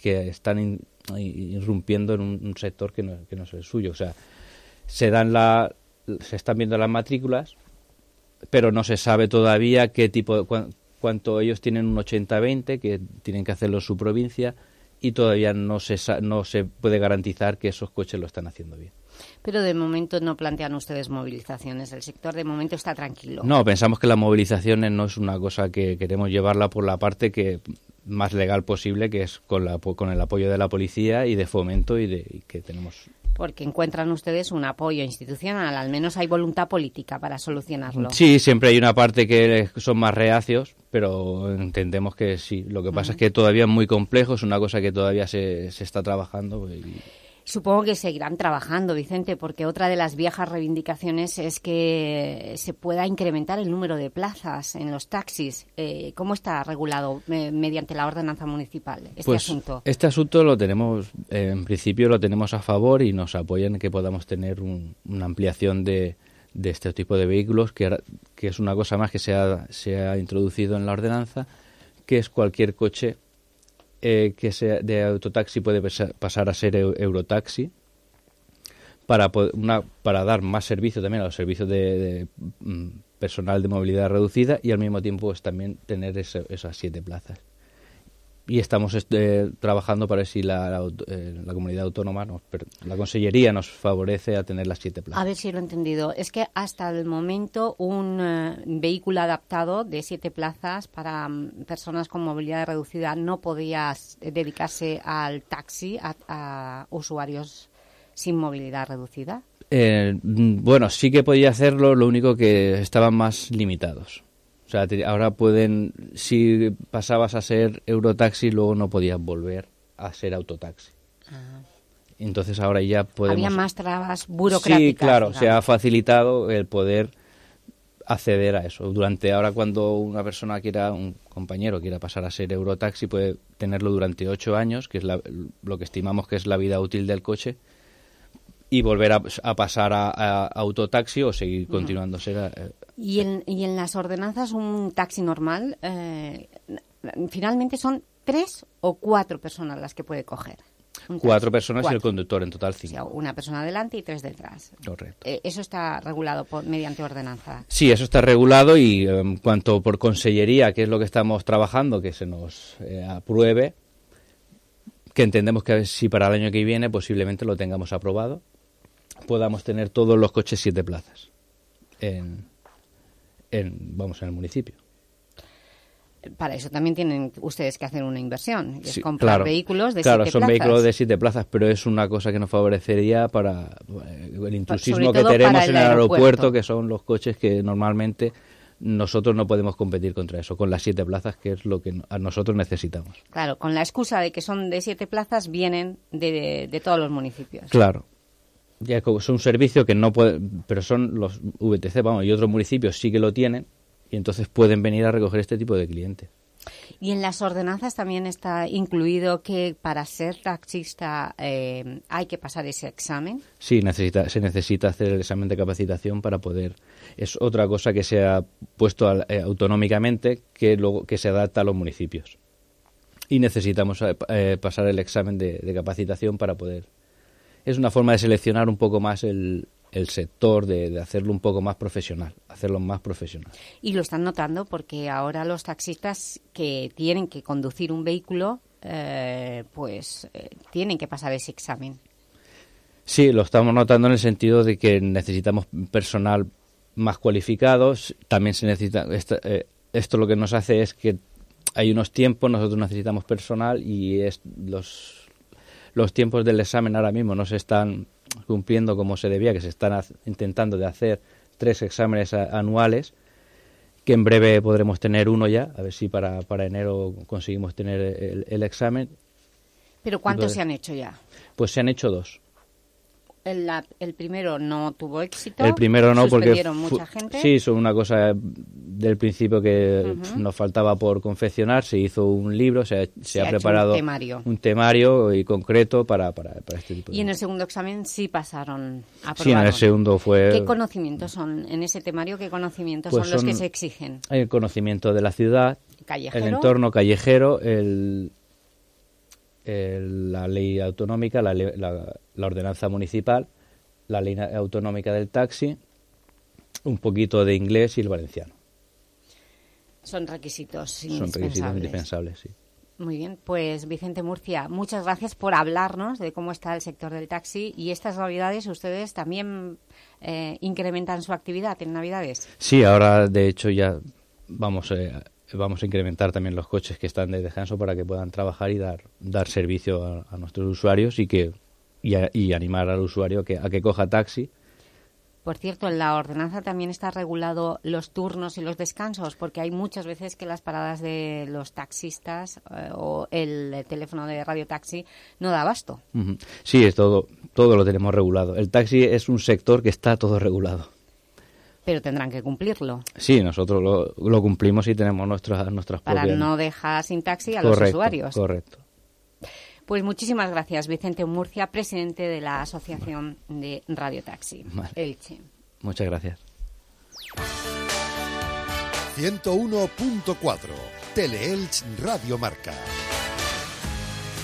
Speaker 19: que están irrumpiendo en un, un sector que no, que no es el suyo o sea se dan la se están viendo las matrículas pero no se sabe todavía qué tipo de, cuán- cuánto ellos tienen un 80-20 que tienen que hacerlo en su provincia y todavía no se no se puede garantizar que esos coches lo están haciendo bien.
Speaker 1: Pero de momento no plantean ustedes movilizaciones. El sector de momento está tranquilo.
Speaker 19: No, pensamos que las movilizaciones no es una cosa que queremos llevarla por la parte que más legal posible, que es con, la, con el apoyo de la policía y de fomento y de y que tenemos
Speaker 1: Porque encuentran ustedes un apoyo institucional. Al menos hay voluntad política para solucionarlo.
Speaker 19: Sí, siempre hay una parte que son más reacios, pero entendemos que sí. Lo que pasa es que todavía es muy complejo, es una cosa que todavía se, se está trabajando. Y,
Speaker 1: Supongo que seguirán trabajando, Vicente, porque otra de las viejas reivindicaciones es que se pueda incrementar el número de plazas en los taxis. Eh, ¿Cómo está regulado eh, mediante la ordenanza municipal este
Speaker 19: pues
Speaker 1: asunto?
Speaker 19: este asunto lo tenemos, eh, en principio lo tenemos a favor y nos apoyan en que podamos tener un- una ampliación de, de este tipo de vehículos, que, que es una cosa más que se ha, se ha introducido en la ordenanza, que es cualquier coche eh, que sea de autotaxi puede pasa- pasar a ser eu- eurotaxi para, una, para dar más servicio también a los servicios de, de, mm, personal de movilidad reducida y al mismo tiempo pues, también tener esas siete plazas. Y estamos este, trabajando para ver si la, eh, la comunidad autónoma, nos la consellería nos favorece a tener las siete plazas.
Speaker 1: A ver si lo he entendido. Es que hasta el momento un eh, vehículo adaptado de siete plazas para mm, personas con movilidad reducida no podía dedicarse al taxi a, a usuarios sin movilidad reducida.
Speaker 19: Eh, mm, bueno, sí que podía hacerlo, lo único que estaban más limitados. O sea, te- ahora pueden, si pasabas a ser Eurotaxi, luego no podías volver a ser autotaxi. Entonces ahora ya podemos...
Speaker 1: Había más trabas burocráticas.
Speaker 19: Sí, claro, se ha facilitado el poder acceder a eso. Durante ahora cuando una persona quiera, un compañero quiera pasar a ser Eurotaxi, puede tenerlo durante ocho años, que es la- lo que estimamos que es la vida útil del coche, y volver a, a pasar a, a autotaxi o seguir continuando a ser...
Speaker 1: Y en, y en las ordenanzas un taxi normal, eh, finalmente son tres o cuatro personas las que puede coger.
Speaker 19: Cuatro personas y el conductor, en total
Speaker 1: O sea,
Speaker 19: cinco.
Speaker 1: una persona adelante y tres detrás.
Speaker 19: Correcto.
Speaker 1: Eh, eso está regulado por, mediante ordenanza.
Speaker 19: Sí, eso está regulado y eh, en cuanto por consellería, que es lo que estamos trabajando, que se nos eh, apruebe, que entendemos que si para el año que viene posiblemente lo tengamos aprobado, podamos tener todos los coches siete plazas en, en vamos en el municipio.
Speaker 1: Para eso también tienen ustedes que hacer una inversión. es
Speaker 19: Sí,
Speaker 1: comprar
Speaker 19: claro.
Speaker 1: vehículos de
Speaker 19: Claro,
Speaker 1: siete
Speaker 19: son
Speaker 1: plazas.
Speaker 19: vehículos de siete plazas, pero es una cosa que nos favorecería para eh, el intrusismo que tenemos
Speaker 1: el
Speaker 19: en el aeropuerto,
Speaker 1: aeropuerto.
Speaker 19: que son los coches que normalmente nosotros no podemos competir contra eso, con las siete plazas, que es lo que a nosotros necesitamos.
Speaker 1: Claro, con la excusa de que son de siete plazas, vienen de, de todos los municipios.
Speaker 19: Claro. Es un servicio que no puede, pero son los VTC, vamos, y otros municipios sí que lo tienen y entonces pueden venir a recoger este tipo de clientes.
Speaker 1: Y en las ordenanzas también está incluido que para ser taxista eh, hay que pasar ese examen.
Speaker 19: Sí, necesita, se necesita hacer el examen de capacitación para poder. Es otra cosa que se ha puesto al- eh, autonómicamente que luego que se adapta a los municipios. Y necesitamos eh, eh, pasar el examen de, de capacitación para poder. Es una forma de seleccionar un poco más el, el sector, de, de hacerlo un poco más profesional, hacerlo más profesional.
Speaker 1: Y lo están notando porque ahora los taxistas que tienen que conducir un vehículo, eh, pues eh, tienen que pasar ese examen.
Speaker 19: Sí, lo estamos notando en el sentido de que necesitamos personal más cualificado. S- También se necesita. Esto, eh, esto lo que nos hace es que hay unos tiempos, nosotros necesitamos personal y es los, los tiempos del examen ahora mismo no se están cumpliendo como se debía, que se están intentando de hacer tres exámenes anuales, que en breve podremos tener uno ya, a ver si para, para enero conseguimos tener el, el examen.
Speaker 1: Pero ¿cuántos
Speaker 19: Entonces-
Speaker 1: se han hecho ya?
Speaker 19: Pues se han hecho dos.
Speaker 1: El, la- el primero no tuvo éxito.
Speaker 19: El primero no, porque
Speaker 1: mucha gente.
Speaker 19: sí, son una cosa del principio que nos faltaba por confeccionar. Se hizo un libro, se, ha- se
Speaker 1: Se
Speaker 19: ha
Speaker 1: ha hecho un
Speaker 19: preparado
Speaker 1: temario.
Speaker 19: un temario y concreto para, para, para este tipo de
Speaker 1: Y en el segundo examen sí pasaron, aprobaron.
Speaker 19: Sí, en el segundo fue
Speaker 1: ¿Qué conocimientos son, en ese temario, qué conocimientos
Speaker 19: Pues
Speaker 1: son los que se exigen?
Speaker 19: el conocimiento de la ciudad,
Speaker 1: Callejero.
Speaker 19: el entorno callejero, el, la ley autonómica, la, la- la ordenanza municipal, la ley autonómica del taxi, un poquito de inglés y el valenciano.
Speaker 1: Son requisitos
Speaker 19: Son
Speaker 1: indispensables.
Speaker 19: requisitos indispensables, sí.
Speaker 1: Muy bien, pues Vicente Murcia, muchas gracias por hablarnos de cómo está el sector del taxi y estas navidades ustedes también eh, incrementan su actividad en navidades.
Speaker 19: Sí, ahora de hecho ya vamos, eh, vamos a incrementar también los coches que están de descanso para que puedan trabajar y dar, dar servicio a, a nuestros usuarios y que y, a- y animar al usuario que, a que coja taxi.
Speaker 1: Por cierto, en la ordenanza también está regulado los turnos y los descansos, porque hay muchas veces que las paradas de los taxistas eh, o el teléfono de radio taxi no da abasto.
Speaker 19: Sí, es todo, todo lo tenemos regulado. El taxi es un sector que está todo regulado.
Speaker 1: Pero tendrán que cumplirlo
Speaker 19: Sí, nosotros lo, lo cumplimos y tenemos nuestras, nuestras
Speaker 1: para
Speaker 19: propias...
Speaker 1: no dejar sin taxi a los usuarios.
Speaker 19: Correcto.
Speaker 1: Pues muchísimas gracias, Vicente Murcia, presidente de la Asociación de Radio Taxi,
Speaker 19: Vale.
Speaker 1: Elche.
Speaker 19: Muchas gracias.
Speaker 4: 101.4 Teleelch Radio Marca.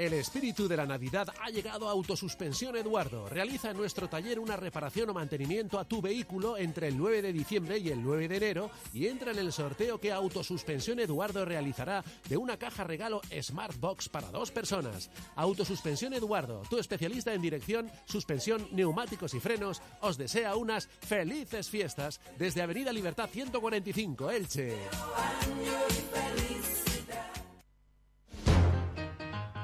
Speaker 7: El espíritu de la Navidad ha llegado a Autosuspensión Eduardo. Realiza en nuestro taller una reparación o mantenimiento a tu vehículo entre el 9 de diciembre y el 9 de enero y entra en el sorteo que Autosuspensión Eduardo realizará de una caja regalo Smart Box para dos personas. Autosuspensión Eduardo, tu especialista en dirección, suspensión, neumáticos y frenos, os desea unas felices fiestas desde Avenida Libertad 145, Elche.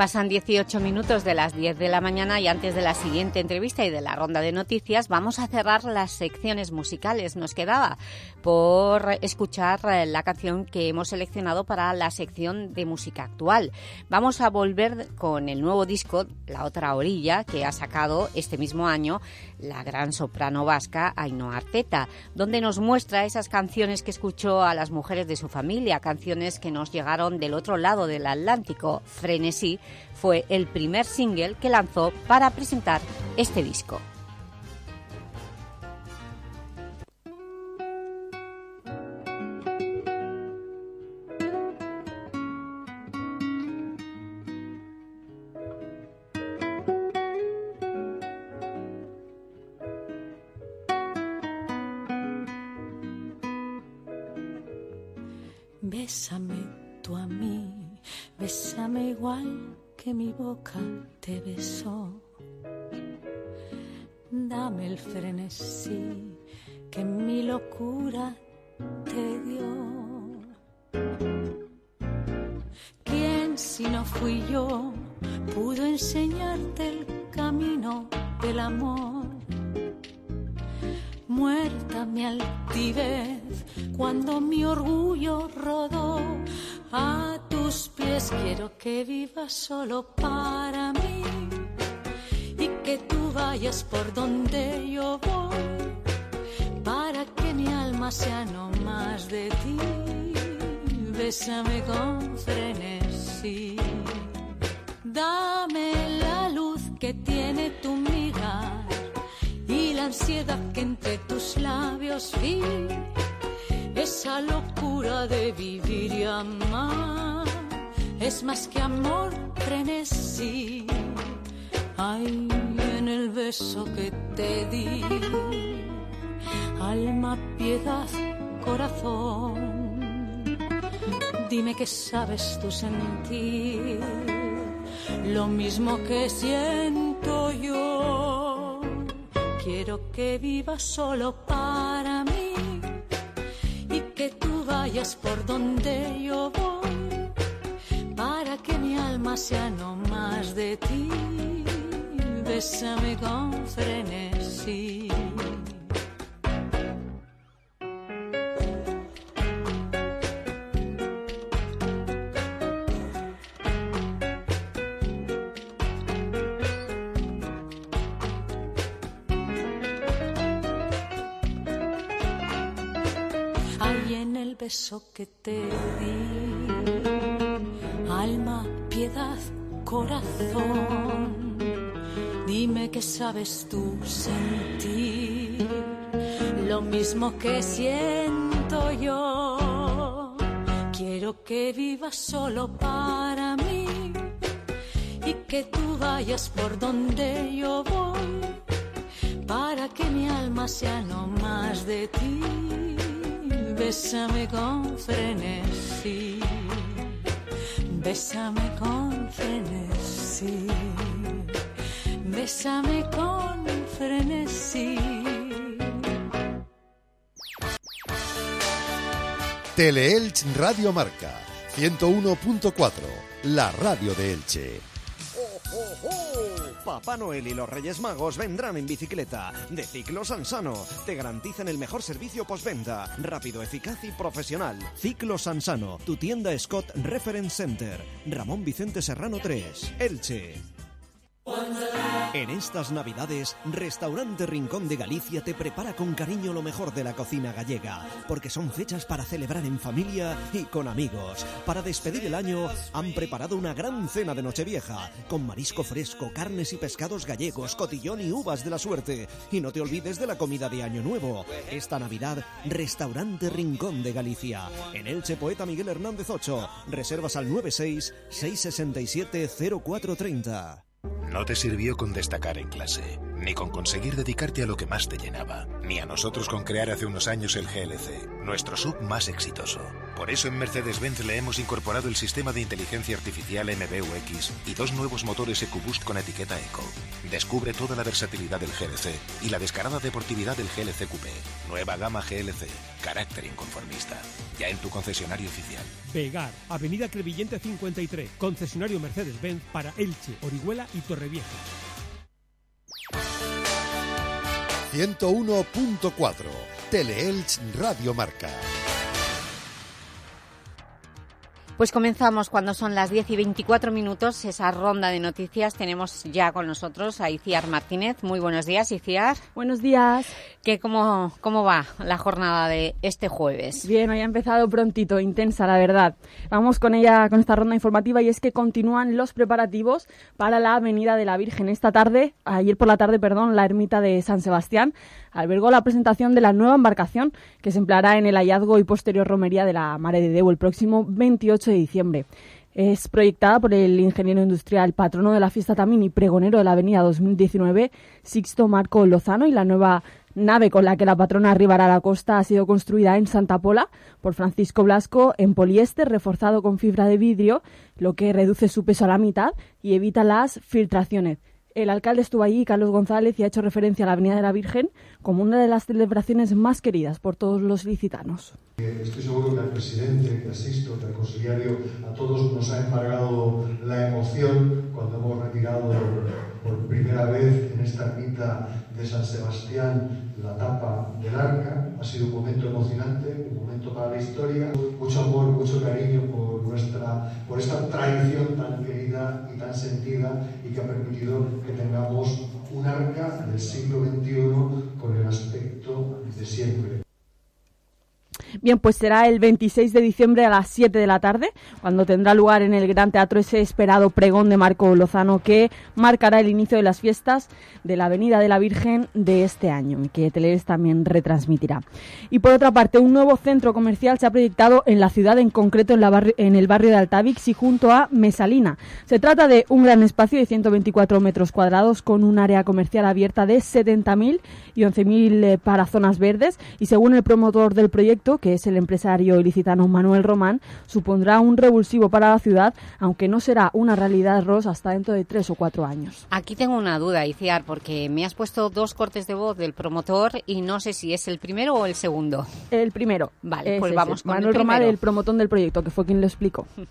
Speaker 1: Pasan 18 minutos de las 10 de la mañana y antes de la siguiente entrevista y de la ronda de noticias vamos a cerrar las secciones musicales. Nos quedaba por escuchar eh, la canción que hemos seleccionado para la sección de música actual. Vamos a volver con el nuevo disco, La Otra Orilla, que ha sacado este mismo año la gran soprano vasca Ainhoa Arteta, donde nos muestra esas canciones que escuchó a las mujeres de su familia, canciones que nos llegaron del otro lado del Atlántico. Frenesí fue el primer single que lanzó para presentar este disco.
Speaker 17: Que mi boca te besó. Dame el frenesí que mi locura te dio. ¿Quién si no fui yo pudo enseñarte el camino del amor? Muerta mi altivez cuando mi orgullo rodó a tus pies. Quiero que vivas solo para mí y que tú vayas por donde yo voy para que mi alma sea no más de ti. Bésame con frenesí. Dame la luz que tiene tu mirar y la ansiedad que entre tus labios vi. Esa locura de vivir y amar es más que amor, frenesí. Ay, en el beso que te di, alma, piedad, corazón. Dime que sabes tú sentir lo mismo que siento yo. Quiero que vivas solo para mí y que tú vayas por donde yo voy para que mi alma sea no más de ti. Bésame con frenesí. El beso que te di, alma, piedad, corazón. Dime que sabes tú sentir lo mismo que siento yo. Quiero que vivas solo para mí y que tú vayas por donde yo voy para que mi alma sea no más de ti. Bésame con frenesí, bésame con frenesí, bésame con frenesí.
Speaker 4: Teleelch Radio Marca 101.4, la radio de Elche.
Speaker 5: Papá Noel y los Reyes Magos vendrán en bicicleta. De Ciclo Sansano. Te garantizan el mejor servicio postventa. Rápido, eficaz y profesional. Ciclo Sansano. Tu tienda Scott Reference Center. Ramón Vicente Serrano 3. Elche. En estas Navidades, Restaurante Rincón de Galicia te prepara con cariño lo mejor de la cocina gallega, porque son fechas para celebrar en familia y con amigos. Para despedir el año, han preparado una gran cena de Nochevieja, con marisco fresco, carnes y pescados gallegos, cotillón y uvas de la suerte. Y no te olvides de la comida de Año Nuevo. Esta Navidad, Restaurante Rincón de Galicia. En Elche, Poeta Miguel Hernández 8. Reservas al 96 667 0430.
Speaker 20: No te sirvió con destacar en clase, ni con conseguir dedicarte a lo que más te llenaba, ni a nosotros con crear hace unos años el GLC, nuestro sub más exitoso. Por eso en Mercedes-Benz le hemos incorporado el sistema de inteligencia artificial MBUX y dos nuevos motores EcoBoost con etiqueta Eco. Descubre toda la versatilidad del GLC y la descarada deportividad del GLC Coupé. Nueva gama GLC, carácter inconformista. Ya en tu concesionario oficial.
Speaker 13: Vegar, Avenida Crevillente 53, concesionario Mercedes-Benz para Elche, Orihuela y Torrevieja.
Speaker 4: 101.4, Teleelch Radio Marca.
Speaker 1: Pues comenzamos cuando son las 10 y 24 minutos, esa ronda de noticias. Tenemos ya con nosotros a Iciar Martínez. Muy buenos días, Iciar.
Speaker 21: Buenos días.
Speaker 1: ¿Qué, cómo, ¿Cómo va la jornada de este jueves?
Speaker 21: Bien, hoy ha empezado prontito, intensa, la verdad. Vamos con ella, con esta ronda informativa, y es que continúan los preparativos para la Avenida de la Virgen. Esta tarde, ayer por la tarde, perdón, la ermita de San Sebastián albergó la presentación de la nueva embarcación que se empleará en el hallazgo y posterior romería de la Mare de Deu el próximo 28 de diciembre. Es proyectada por el ingeniero industrial, patrono de la fiesta también y pregonero de la Avenida 2019, Sixto Marco Lozano, y la nueva
Speaker 22: nave con la que la patrona arribará a la costa ha sido construida en Santa Pola por Francisco Blasco en poliéster reforzado con fibra de vidrio, lo que reduce su peso a la mitad y evita las filtraciones. El alcalde estuvo allí, Carlos González, y ha hecho referencia a la Avenida de la Virgen como una de las celebraciones más queridas por todos los licitanos.
Speaker 23: Estoy seguro que al presidente, que asisto, que al consiliario, a todos nos ha embargado la emoción cuando hemos retirado por primera vez en esta ermita de San Sebastián la tapa del arca. Ha sido un momento emocionante, un momento para la historia. Mucho amor, mucho cariño por, nuestra, por esta tradición tan querida y tan sentida y que ha permitido que tengamos un arca del siglo XXI con el aspecto de siempre.
Speaker 22: Bien, pues será el 26 de diciembre a las 7 de la tarde, cuando tendrá lugar en el Gran Teatro ese esperado pregón de Marco Lozano que marcará el inicio de las fiestas de la Avenida de la Virgen de este año, que Televes también retransmitirá. Y por otra parte, un nuevo centro comercial se ha proyectado en la ciudad, en concreto en, la en el barrio de Altavix y junto a Mesalina. Se trata de un gran espacio de 124 metros cuadrados con un área comercial abierta de 70.000 y 11.000 eh, para zonas verdes y según el promotor del proyecto, que es el empresario ilicitano Manuel Román, supondrá un revulsivo para la ciudad, aunque no será una realidad, Ros, hasta dentro de tres o cuatro años.
Speaker 1: Aquí tengo una duda, Iciar, porque me has puesto dos cortes de voz del promotor y no sé si es el primero o el segundo.
Speaker 22: El primero.
Speaker 1: Vale, pues vamos con
Speaker 22: Manuel
Speaker 1: el
Speaker 22: Román, el promotor del proyecto, que fue quien lo explicó.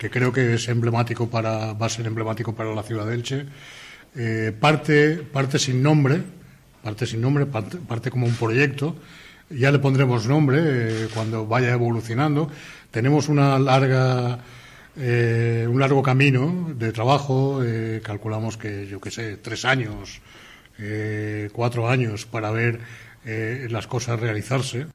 Speaker 24: Que creo que es emblemático para, va a ser emblemático para la ciudad de Elche. Eh, parte, parte sin nombre, parte sin nombre, parte como un proyecto, ya le pondremos nombre eh, cuando vaya evolucionando. Tenemos una larga, eh, un largo camino de trabajo. Eh, calculamos que, yo qué sé, tres años, cuatro años para ver las cosas realizarse.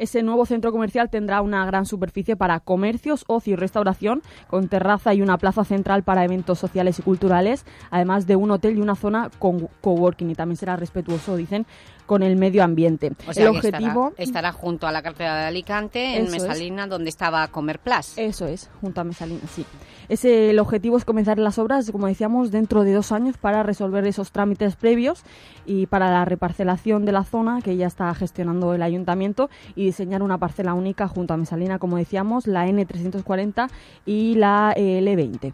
Speaker 22: Ese nuevo centro comercial tendrá una gran superficie para comercios, ocio y restauración, con terraza y una plaza central para eventos sociales y culturales, además de un hotel y una zona con coworking. Y también será respetuoso, dicen, con el medio ambiente.
Speaker 1: el objetivo estará, junto a la carretera de Alicante, en Mesalina, donde estaba Comer Plus.
Speaker 22: Eso es, junto a Mesalina, sí. Ese, el objetivo es comenzar las obras, como decíamos, dentro de dos años para resolver esos trámites previos y para la reparcelación de la zona que ya está gestionando el ayuntamiento y diseñar una parcela única junto a Mesalina, como decíamos, la N340 y la L20.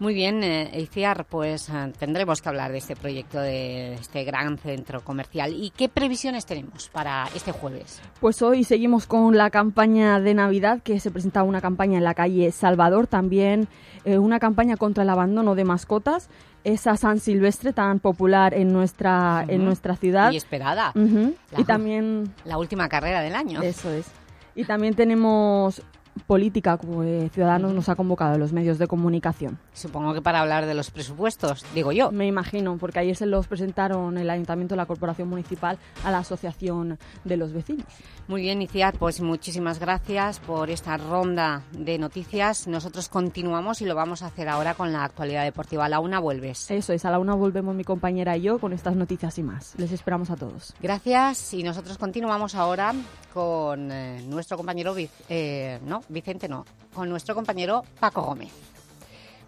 Speaker 1: Muy bien, eh, pues eh, tendremos que hablar de este proyecto, de este gran centro comercial. ¿Y qué previsiones tenemos para este jueves?
Speaker 22: Pues hoy seguimos con la campaña de Navidad, que se presenta una campaña en la calle Salvador, también eh, una campaña contra el abandono de mascotas, esa San Silvestre tan popular en nuestra, en nuestra ciudad.
Speaker 1: Y esperada.
Speaker 22: y también...
Speaker 1: La última carrera del año.
Speaker 22: Eso es. Y también tenemos política como Ciudadanos nos ha convocado los medios de comunicación.
Speaker 1: Supongo que para hablar de los presupuestos, digo yo.
Speaker 22: Me imagino, porque ayer se los presentaron el Ayuntamiento la Corporación Municipal a la Asociación de los Vecinos.
Speaker 1: Muy bien, Iciar, pues muchísimas gracias por esta ronda de noticias. Nosotros continuamos y lo vamos a hacer ahora con la actualidad deportiva. A la una vuelves.
Speaker 22: Eso es, a la una volvemos mi compañera y yo con estas noticias y más. Les esperamos a todos.
Speaker 1: Gracias y nosotros continuamos ahora con eh, nuestro compañero, eh, no, Vicente no, con nuestro compañero Paco Gómez.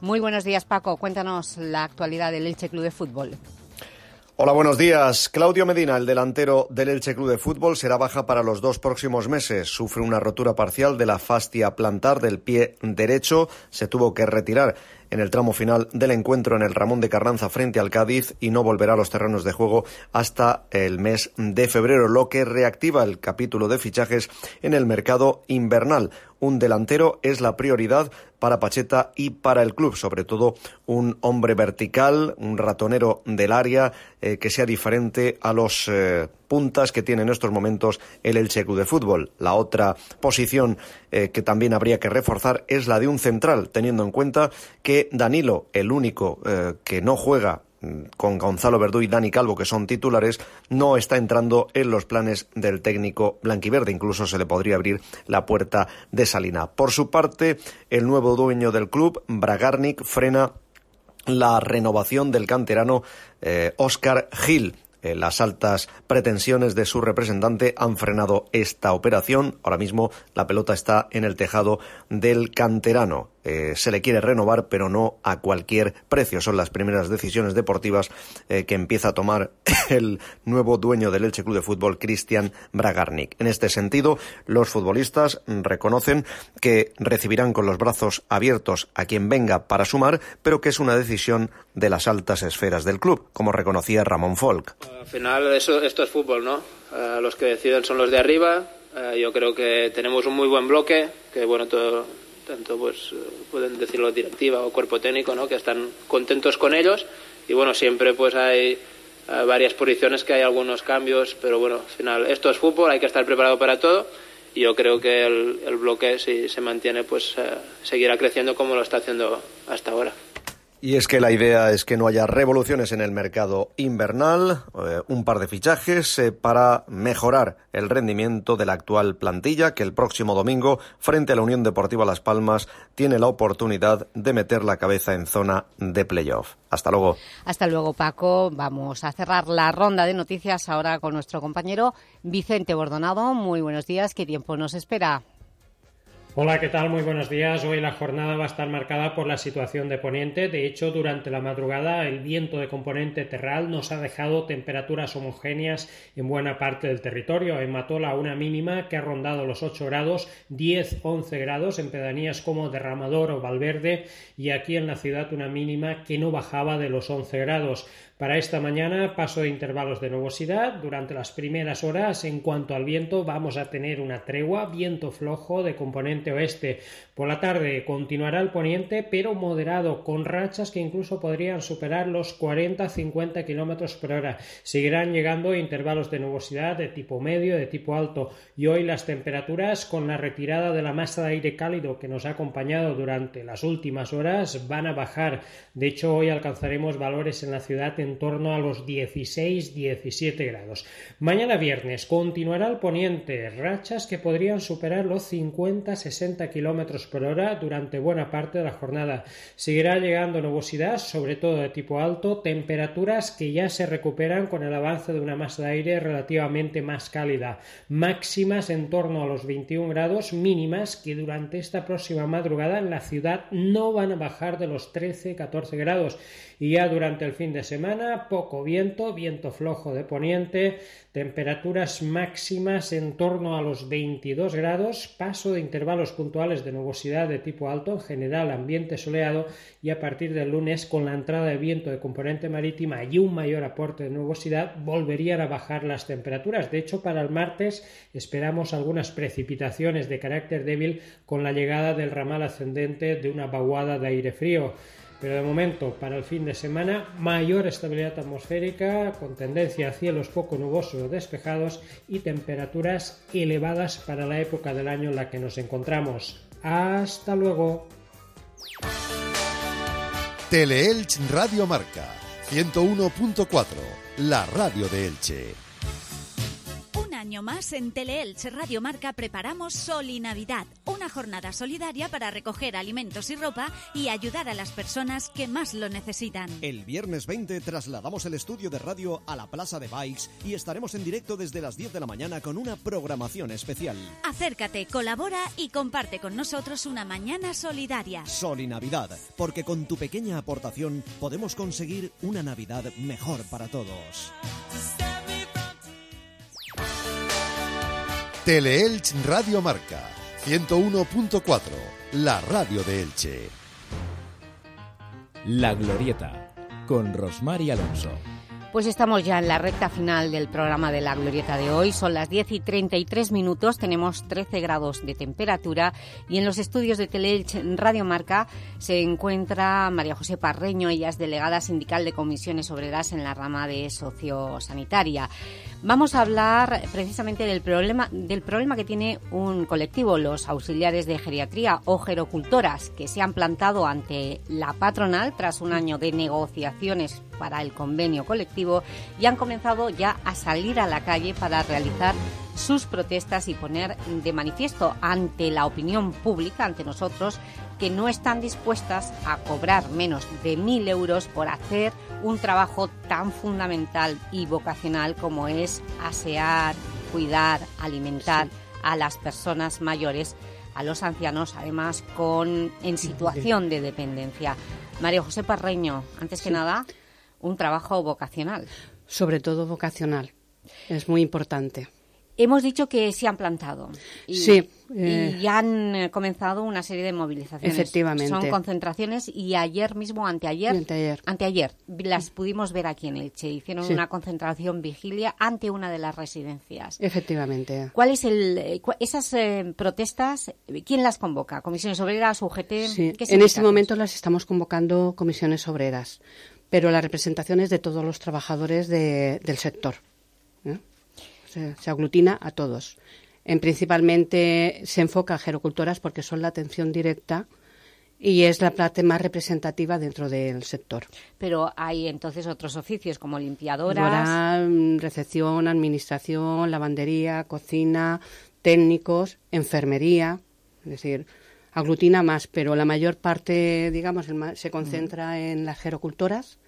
Speaker 1: Muy buenos días, Paco. Cuéntanos la actualidad del Elche Club de Fútbol.
Speaker 5: Hola, buenos días. Claudio Medina, el delantero del Elche Club de Fútbol, será baja para los dos próximos meses. Sufre una rotura parcial de la fascia plantar del pie derecho. Se tuvo que retirar en el tramo final del encuentro en el Ramón de Carranza frente al Cádiz y no volverá a los terrenos de juego hasta el mes de febrero, lo que reactiva el capítulo de fichajes en el mercado invernal. Un delantero es la prioridad para Pacheta y para el club, sobre todo un hombre vertical, un ratonero del área eh, que sea diferente a los eh, puntas que tiene en estos momentos el Elche de Fútbol. La otra posición eh, que también habría que reforzar es la de un central, teniendo en cuenta que Danilo, el único que no juega con Gonzalo Verdú y Dani Calvo, que son titulares, no está entrando en los planes del técnico blanquiverde. Incluso se le podría abrir la puerta de Salina. Por su parte, el nuevo dueño del club, Bragarnik, frena la renovación del canterano Oscar eh, Gil. Eh, las altas pretensiones de su representante han frenado esta operación. Ahora mismo la pelota está en el tejado del canterano.
Speaker 25: Eh, se le quiere renovar, pero no a cualquier precio. Son las primeras decisiones deportivas eh, que empieza a tomar el nuevo dueño del Elche Club de Fútbol, Cristian Bragarnik. En este sentido, los futbolistas reconocen que recibirán con los brazos abiertos a quien venga para sumar, pero que es una decisión de las altas esferas del club, como reconocía Ramón Folk.
Speaker 26: Al final, eso, esto es fútbol, ¿no? Eh, los que deciden son los de arriba. yo creo que tenemos un muy buen bloque, que bueno, todo, tanto pues pueden decirlo directiva o cuerpo técnico, ¿no? que están contentos con ellos y bueno, siempre pues hay varias posiciones que hay algunos cambios, pero bueno, al final esto es fútbol, hay que estar preparado para todo y yo creo que el, el bloque si se mantiene pues eh, seguirá creciendo como lo está haciendo hasta ahora.
Speaker 25: Y es que la idea es que no haya revoluciones en el mercado invernal, eh, un par de fichajes eh, para mejorar el rendimiento de la actual plantilla que el próximo domingo frente a la Unión Deportiva Las Palmas tiene la oportunidad de meter la cabeza en zona de playoff. Hasta luego.
Speaker 1: Hasta luego Paco. Vamos a cerrar la ronda de noticias ahora con nuestro compañero Vicente Bordonado. Muy buenos días. ¿Qué tiempo nos espera?
Speaker 22: Hola, ¿qué tal? Muy buenos días. Hoy la jornada va a estar marcada por la situación de poniente. De hecho, durante la madrugada el viento de componente terral nos ha dejado temperaturas homogéneas en buena parte del territorio. En Matola una mínima que ha rondado los 8 grados, 10-11 grados en pedanías como Derramador o Valverde y aquí en la ciudad una mínima que no bajaba de los 11 grados. Para esta mañana paso de intervalos de nubosidad. Durante las primeras horas, en cuanto al viento, vamos a tener una tregua, viento flojo de componente oeste. Por la tarde continuará el poniente, pero moderado, con rachas que incluso podrían superar los 40-50 km por hora. Seguirán llegando intervalos de nubosidad de tipo medio, de tipo alto. Y hoy las temperaturas, con la retirada de la masa de aire cálido que nos ha acompañado durante las últimas horas, van a bajar. De hecho, hoy alcanzaremos valores en la ciudad en torno a los 16-17 grados. Mañana viernes continuará el poniente, rachas que podrían superar los 50-60 kilómetros por hora durante buena parte de la jornada. Seguirá llegando nubosidad, sobre todo de tipo alto, temperaturas que ya se recuperan con el avance de una masa de aire relativamente más cálida, máximas en torno a los 21 grados, mínimas que durante esta próxima madrugada en la ciudad no van a bajar de los 13-14 grados y ya durante el fin de semana poco viento, viento flojo de poniente, temperaturas máximas en torno a los 22 grados, paso de intervalos puntuales de nubosidad de tipo alto, en general ambiente soleado y a partir del lunes con la entrada de viento de componente marítima y un mayor aporte de nubosidad volverían a bajar las temperaturas. De hecho, para el martes esperamos algunas precipitaciones de carácter débil con la llegada del ramal ascendente de una vaguada de aire frío. Pero de momento, para el fin de semana, mayor estabilidad atmosférica, con tendencia a cielos poco nubosos o despejados y temperaturas elevadas para la época del año en la que nos encontramos. Hasta luego.
Speaker 4: Teleelch Radio Marca 101.4, la radio de Elche.
Speaker 8: Año más en Teleelch Radio Marca preparamos Soli Navidad, una jornada solidaria para recoger alimentos y ropa y ayudar a las personas que más lo necesitan.
Speaker 5: El viernes 20 trasladamos el estudio de radio a la Plaza de Bikes y estaremos en directo desde las 10 de la mañana con una programación especial.
Speaker 8: Acércate, colabora y comparte con nosotros una mañana solidaria.
Speaker 5: Soli Navidad, porque con tu pequeña aportación podemos conseguir una Navidad mejor para todos.
Speaker 4: Teleelch Radio Marca 101.4, la radio de Elche.
Speaker 2: La Glorieta, con Rosmar y Alonso.
Speaker 1: Pues estamos ya en la recta final del programa de La Glorieta de hoy. Son las 10 y 33 minutos, tenemos 13 grados de temperatura y en los estudios de Teleelch Radio Marca se encuentra María José Parreño, ella es delegada sindical de comisiones obreras en la rama de sociosanitaria. Vamos a hablar precisamente del problema, del problema que tiene un colectivo, los auxiliares de geriatría o gerocultoras, que se han plantado ante la patronal tras un año de negociaciones para el convenio colectivo y han comenzado ya a salir a la calle para realizar sus protestas y poner de manifiesto ante la opinión pública, ante nosotros, que no están dispuestas a cobrar menos de mil euros por hacer un trabajo tan fundamental y vocacional como es asear, cuidar, alimentar a las personas mayores a los ancianos, además con en situación de dependencia. María José Parreño, antes que nada, un trabajo vocacional.
Speaker 27: Sobre todo vocacional, es muy importante.
Speaker 1: Hemos dicho que se han plantado. Y,
Speaker 27: sí.
Speaker 1: Eh, y han eh, comenzado una serie de movilizaciones.
Speaker 27: Efectivamente.
Speaker 1: Son concentraciones y ayer mismo, anteayer,
Speaker 27: anteayer,
Speaker 1: anteayer las pudimos ver aquí en Elche. Hicieron
Speaker 27: Sí.
Speaker 1: una concentración vigilia ante una de las residencias.
Speaker 27: Efectivamente.
Speaker 1: ¿Cuál es el, eh, cu- esas eh, protestas, quién las convoca? ¿Comisiones Obreras, UGT?
Speaker 27: Sí,
Speaker 1: ¿Qué
Speaker 27: en este momento las estamos convocando comisiones obreras, pero la representación es de todos los trabajadores de- del sector. Se, se aglutina a todos. En principalmente se enfoca a gerocultoras porque son la atención directa y es la parte más representativa dentro del sector.
Speaker 1: Pero hay entonces otros oficios como limpiadoras.
Speaker 27: Laboral, recepción, administración, lavandería, cocina, técnicos, enfermería, es decir, aglutina más, pero la mayor parte, digamos, se concentra en las gerocultoras,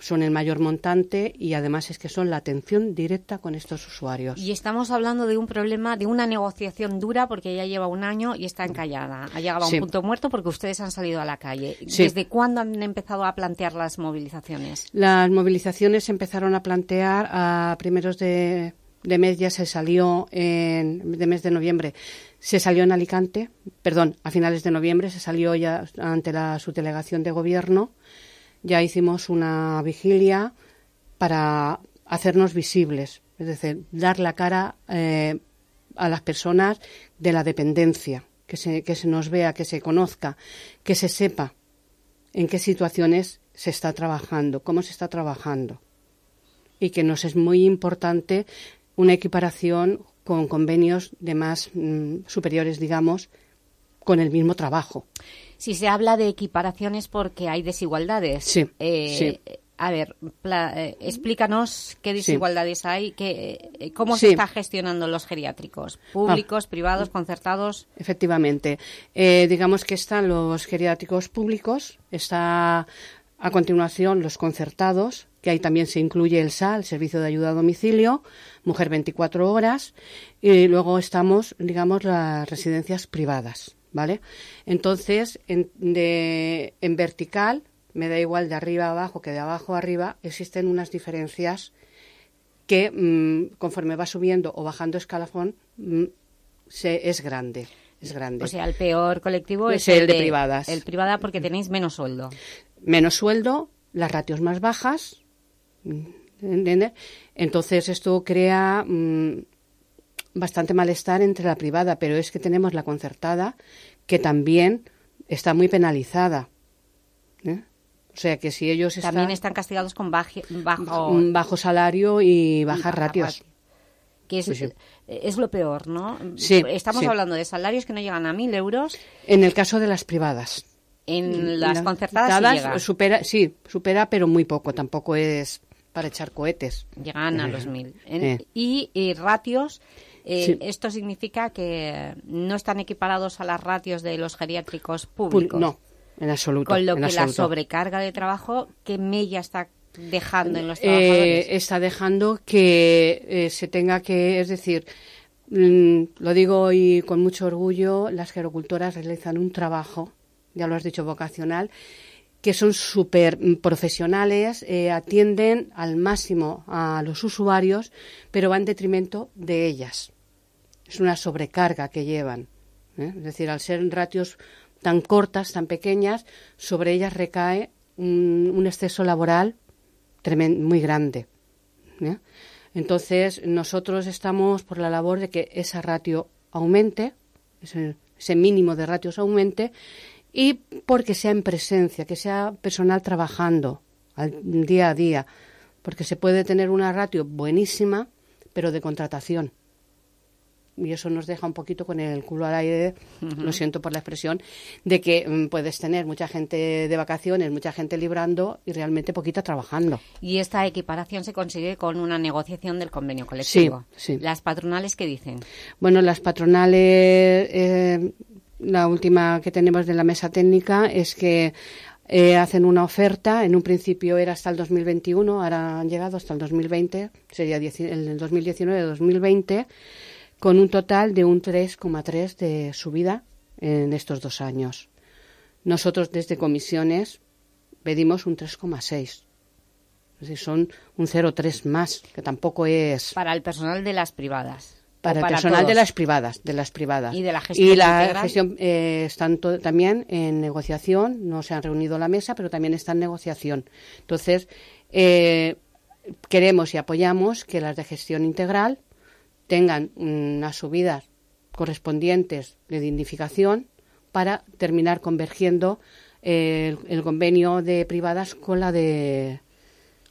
Speaker 27: son el mayor montante y además es que son la atención directa con estos usuarios.
Speaker 1: Y estamos hablando de un problema, de una negociación dura porque ya lleva un año y está encallada. Ha llegado a
Speaker 27: Sí.
Speaker 1: un punto muerto porque ustedes han salido a la calle.
Speaker 27: Sí.
Speaker 1: ¿Desde cuándo han empezado a plantear las movilizaciones?
Speaker 27: Las movilizaciones se empezaron a plantear a primeros de, de mes, ya se salió en, de mes de noviembre. Se salió en Alicante, perdón, a finales de noviembre se salió ya ante la subdelegación de gobierno. Ya hicimos una vigilia para hacernos visibles, es decir, dar la cara eh, a las personas de la dependencia, que se, que se nos vea, que se conozca, que se sepa en qué situaciones se está trabajando, cómo se está trabajando. Y que nos es muy importante una equiparación con convenios de más mm, superiores, digamos, con el mismo trabajo.
Speaker 1: Si se habla de equiparaciones porque hay desigualdades.
Speaker 27: Sí,
Speaker 1: Eh,
Speaker 27: sí.
Speaker 1: A ver, pla- eh, explícanos qué desigualdades hay, qué, eh, cómo se está gestionando los geriátricos, públicos, privados, concertados.
Speaker 27: Efectivamente. Eh, digamos que están los geriátricos públicos, está a continuación los concertados, que ahí también se incluye el SAL, el Servicio de Ayuda a Domicilio, Mujer 24 Horas, y luego estamos, digamos, las residencias privadas, ¿vale? Entonces, en, de- en vertical, me da igual de arriba a abajo que de abajo a arriba, existen unas diferencias que mm, conforme va subiendo o bajando escalafón mm, se, es grande. Es grande.
Speaker 1: O sea, el peor colectivo
Speaker 27: Es
Speaker 1: es,
Speaker 27: el de privadas.
Speaker 1: El privada porque tenéis menos sueldo.
Speaker 27: Menos sueldo, las ratios más bajas. ¿entiendes? Entonces esto crea mm, bastante malestar entre la privada, pero es que tenemos la concertada que también está muy penalizada. ¿eh? O sea que si ellos están
Speaker 1: También están castigados con baje- bajo,
Speaker 27: un bajo salario y bajas
Speaker 1: baja
Speaker 27: ratios.
Speaker 1: ratio. que es,
Speaker 27: sí.
Speaker 1: es lo peor, ¿no?
Speaker 27: Sí,
Speaker 1: Estamos
Speaker 27: sí.
Speaker 1: hablando de salarios que no llegan a mil euros.
Speaker 27: En el caso de las privadas.
Speaker 1: En las
Speaker 27: Las
Speaker 1: concertadas sí llega.
Speaker 27: supera, sí, supera, pero muy poco. Tampoco es para echar cohetes.
Speaker 1: Llegan a
Speaker 27: Eh,
Speaker 1: los mil.
Speaker 27: Eh.
Speaker 1: Y, y ratios, eh,
Speaker 27: Sí.
Speaker 1: esto significa que no están equiparados a las ratios de los geriátricos públicos.
Speaker 27: No, en absoluto.
Speaker 1: Con lo que la sobrecarga de trabajo, que mella está dejando en los trabajadores?
Speaker 27: Eh, está dejando que eh, se tenga que, es decir, mm, lo digo y con mucho orgullo, las gerocultoras realizan un trabajo, ya lo has dicho, vocacional, que son súper profesionales, eh, atienden al máximo a los usuarios, pero va en detrimento de ellas. Es una sobrecarga que llevan. ¿eh? Es decir, al ser ratios tan cortas, tan pequeñas, sobre ellas recae un, exceso laboral muy grande. ¿eh? Entonces, nosotros estamos por la labor de que esa ratio aumente, ese, ese mínimo de ratios aumente, y porque sea en presencia, que sea personal trabajando al día a día, porque se puede tener una ratio buenísima, pero de contratación. Y eso nos deja un poquito con el culo al aire, lo siento por la expresión, de que mm, puedes tener mucha gente de vacaciones, mucha gente librando y realmente poquita trabajando.
Speaker 1: Y esta equiparación se consigue con una negociación del convenio colectivo.
Speaker 27: Sí, sí.
Speaker 1: ¿Las patronales qué dicen?
Speaker 27: Bueno, las patronales, eh, la última que tenemos de la mesa técnica es que eh, hacen una oferta, en un principio era hasta el 2021, ahora han llegado hasta el 2020, sería el 2019-2020, con un total de un 3,3 de subida en estos dos años. Nosotros desde comisiones pedimos un 3,6. Es decir, son un 0,3 más, que tampoco es...
Speaker 1: Para el personal de las privadas.
Speaker 27: Para
Speaker 1: ¿O
Speaker 27: el personal de las privadas, de las privadas.
Speaker 1: Y de la gestión
Speaker 27: Y la
Speaker 1: integral?
Speaker 27: gestión eh, están también en negociación, no se han reunido la mesa, pero también está en negociación. Entonces, eh, queremos y apoyamos que las de gestión integral tengan unas subidas correspondientes de dignificación para terminar convergiendo eh, el, el convenio de privadas con la de,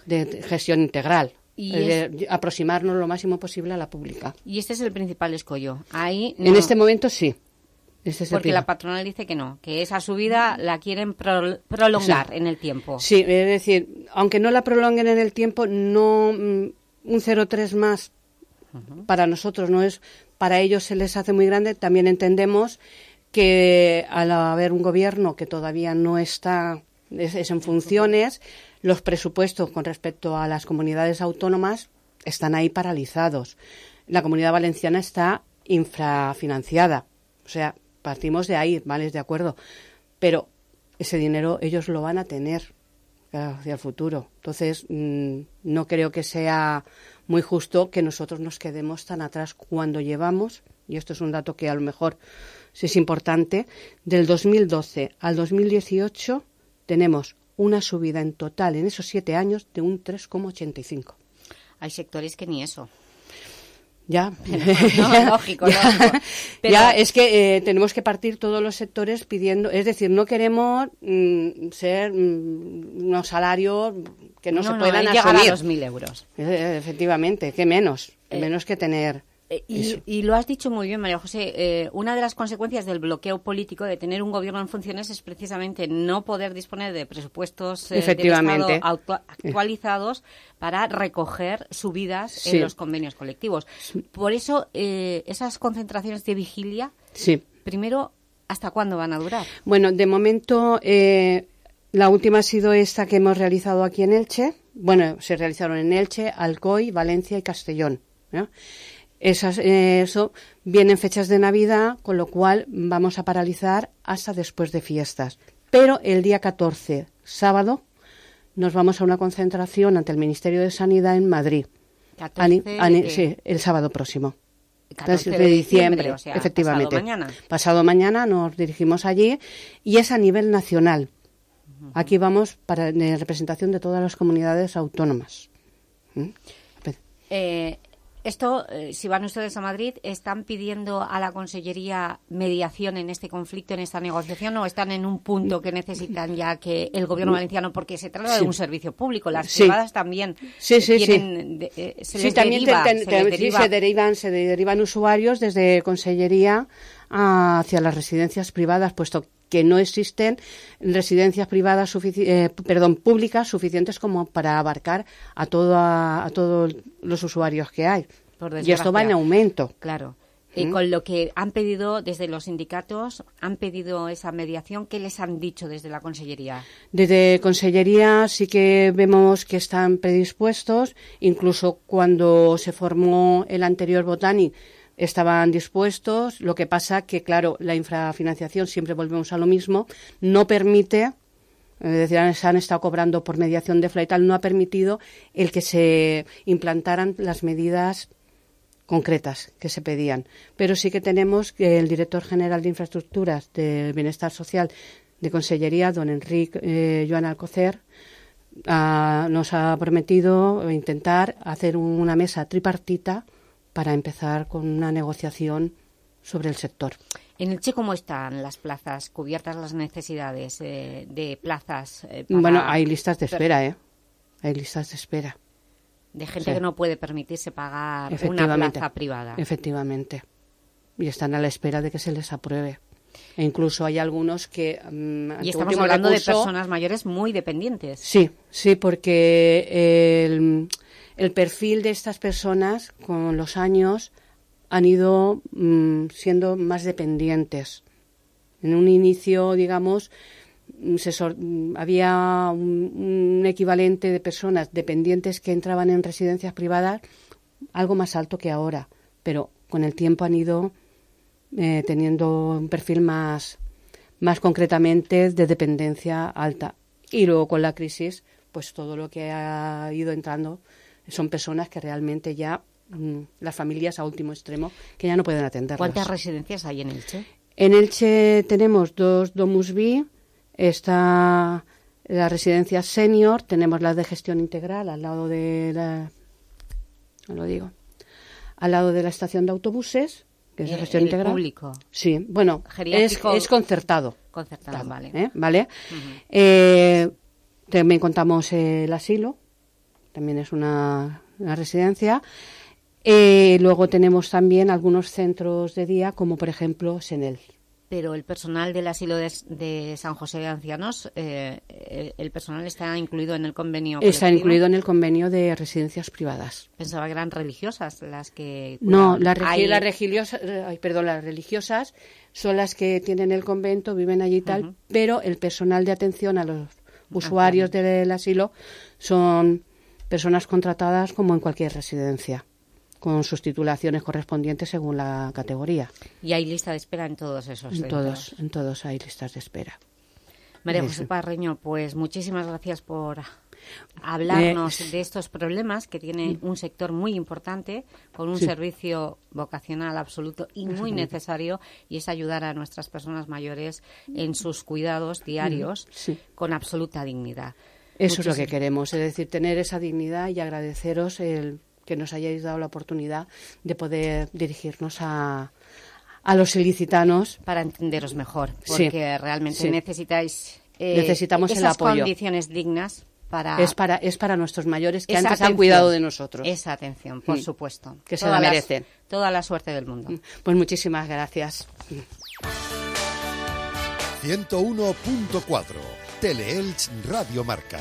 Speaker 27: de gestión integral.
Speaker 1: Y
Speaker 27: de aproximarnos lo máximo posible a la pública.
Speaker 1: Y este es el principal escollo. Ahí
Speaker 27: En este momento sí. Este es
Speaker 1: porque la patronal dice que no, que esa subida la quieren pro- prolongar
Speaker 27: Sí.
Speaker 1: en el tiempo.
Speaker 27: Sí, es decir, aunque no la prolonguen en el tiempo, no mm, un 0,3 más para nosotros no es, para ellos se les hace muy grande. También entendemos que al haber un gobierno que todavía no está es, en funciones, los presupuestos con respecto a las comunidades autónomas están ahí paralizados. La comunidad valenciana está infrafinanciada. O sea, partimos de ahí, ¿vale? De acuerdo. Pero ese dinero ellos lo van a tener hacia el futuro. Entonces, mm, no creo que sea muy justo que nosotros nos quedemos tan atrás cuando llevamos, y esto es un dato que a lo mejor es importante, del 2012 al 2018 tenemos una subida en total en esos siete años de un 3,85.
Speaker 1: Hay sectores que ni eso.
Speaker 27: Ya,
Speaker 1: No, lógico,
Speaker 27: ya,
Speaker 1: lógico. Pero-
Speaker 27: ya, es que eh, tenemos que partir todos los sectores pidiendo, es decir, no queremos mm, ser mm, unos salarios que no,
Speaker 1: No,
Speaker 27: se
Speaker 1: no,
Speaker 27: puedan
Speaker 1: el llegar a
Speaker 27: asumir.
Speaker 1: los 1.000 euros.
Speaker 27: Eh, efectivamente, que menos,
Speaker 1: Eh,
Speaker 27: menos que tener.
Speaker 1: Y,
Speaker 27: eso.
Speaker 1: y lo has dicho muy bien, María José. eh, una de las consecuencias del bloqueo político de tener un gobierno en funciones es precisamente no poder disponer de presupuestos eh, del. Estado actualizados para recoger subidas
Speaker 27: Sí.
Speaker 1: en los convenios colectivos. Por eso, eh, esas concentraciones de vigilia,
Speaker 27: Sí.
Speaker 1: primero, ¿hasta cuándo van a durar?
Speaker 27: Bueno, de momento eh, la última ha sido esta que hemos realizado aquí en Elche. Bueno, se realizaron en Elche, Alcoy, Valencia y Castellón. ¿no? Esas, eh, eso vienen fechas de Navidad, con lo cual vamos a paralizar hasta después de fiestas. Pero el día 14, sábado, nos vamos a una concentración ante el Ministerio de Sanidad en Madrid.
Speaker 1: 14
Speaker 27: Ani-
Speaker 1: de
Speaker 27: ani-
Speaker 1: qué?
Speaker 27: sí, el sábado próximo.
Speaker 1: 14
Speaker 27: de,
Speaker 1: de
Speaker 27: diciembre,
Speaker 1: diciembre, o sea,
Speaker 27: efectivamente.
Speaker 1: pasado mañana.
Speaker 27: Pasado mañana nos dirigimos allí y es a nivel nacional. Aquí vamos para en representación de todas las comunidades autónomas. ¿Mm?
Speaker 1: Eh, esto, eh, si van ustedes a Madrid, ¿están pidiendo a la Consellería mediación en este conflicto, en esta negociación, o están en un punto que necesitan ya que el Gobierno valenciano, porque se trata de un servicio público, las
Speaker 27: Sí.
Speaker 1: privadas también
Speaker 27: Sí, sí,
Speaker 1: tienen, de- eh, se les
Speaker 27: también
Speaker 1: les deriva.
Speaker 27: derivan, se derivan usuarios desde Consellería hacia las residencias privadas, puesto que no existen residencias privadas, eh, perdón, públicas suficientes como para abarcar a, a, todos los usuarios que hay. Y esto va en aumento.
Speaker 1: Claro. Y
Speaker 27: ¿Mm?
Speaker 1: con lo que han pedido desde los sindicatos, han pedido esa mediación, ¿qué les han dicho desde la Consellería?
Speaker 27: Desde Consellería sí que vemos que están predispuestos, incluso cuando se formó el anterior Botani estaban dispuestos, lo que pasa que, claro, la infrafinanciación, siempre volvemos a lo mismo, no permite, es decir, se han estado cobrando por mediación de tal, no ha permitido el que se implantaran las medidas concretas que se pedían. Pero sí que tenemos que el director general de Infraestructuras del Bienestar Social de Consellería, don Enrique eh, Joan Alcocer, ah, nos ha prometido intentar hacer una mesa tripartita para empezar con una negociación sobre el sector.
Speaker 1: En el Che, ¿cómo están las plazas cubiertas las necesidades eh, de plazas? eh, para-
Speaker 27: Bueno, hay listas de espera, ¿eh? Hay listas de espera.
Speaker 1: De gente
Speaker 27: Sí.
Speaker 1: que no puede permitirse pagar una plaza privada.
Speaker 27: Efectivamente. Y están a la espera de que se les apruebe. E incluso hay algunos que... mm,
Speaker 1: Y estamos hablando de personas mayores muy dependientes.
Speaker 27: Sí, sí, porque el, el perfil de estas personas con los años han ido mm, siendo más dependientes. En un inicio, digamos, mm, se mm, había un, un equivalente de personas dependientes que entraban en residencias privadas algo más alto que ahora, pero con el tiempo han ido eh, teniendo un perfil más, más concretamente de dependencia alta. Y luego con la crisis, pues todo lo que ha ido entrando son personas que realmente ya, mm, las familias a último extremo, que ya no pueden atenderlas.
Speaker 1: ¿Cuántas residencias hay en Elche?
Speaker 27: En Elche tenemos dos Domus B, está la residencia senior, tenemos la de gestión integral al lado de la, no lo digo, al lado de la estación de autobuses, que es de
Speaker 1: El-
Speaker 27: gestión
Speaker 1: el
Speaker 27: integral.
Speaker 1: público.
Speaker 27: Sí, bueno, es concertado.
Speaker 1: Concertado, vale.
Speaker 27: ¿eh? ¿Vale? Eh, también contamos el asilo, también es una, una residencia. Eh, luego tenemos también algunos centros de día, como por ejemplo Senel.
Speaker 1: Pero el personal del asilo de, de San José de Ancianos, eh, el, el personal está incluido en el convenio.
Speaker 27: Está
Speaker 1: colectivo?
Speaker 27: incluido en el convenio de residencias privadas.
Speaker 1: Pensaba que eran religiosas las que.
Speaker 27: No, las, regi-
Speaker 1: Hay-
Speaker 27: las religiosas, eh, ay, perdón, las religiosas son las que tienen el convento, viven allí y tal, pero el personal de atención a los usuarios del asilo son personas contratadas como en cualquier residencia, con sus titulaciones correspondientes según la categoría.
Speaker 1: Y hay lista de espera en todos esos
Speaker 27: En
Speaker 1: centros.
Speaker 27: todos, en todos hay listas de espera.
Speaker 1: María. José Parreño, pues muchísimas gracias por hablarnos
Speaker 27: Eh,
Speaker 1: de estos problemas que tiene un sector muy importante con un
Speaker 27: Sí.
Speaker 1: servicio vocacional absoluto y muy necesario y es ayudar a nuestras personas mayores en sus cuidados diarios
Speaker 27: Sí.
Speaker 1: con absoluta dignidad.
Speaker 27: Eso es lo que queremos, es decir, tener esa dignidad y agradeceros el que nos hayáis dado la oportunidad de poder dirigirnos a, a los ilicitanos.
Speaker 1: Para entenderos mejor,
Speaker 27: Sí,
Speaker 1: porque realmente
Speaker 27: sí.
Speaker 1: necesitáis eh,
Speaker 27: Necesitamos el
Speaker 1: esas
Speaker 27: apoyo.
Speaker 1: condiciones dignas para...
Speaker 27: Es para, es para nuestros mayores que antes han cuidado de nosotros.
Speaker 1: Esa atención, por
Speaker 27: Mm.
Speaker 1: supuesto.
Speaker 27: Que se
Speaker 1: Toda
Speaker 27: la
Speaker 1: la-
Speaker 27: merecen.
Speaker 1: toda la suerte del mundo.
Speaker 27: Pues muchísimas gracias.
Speaker 4: 101.4 Teleelch Radio Marca.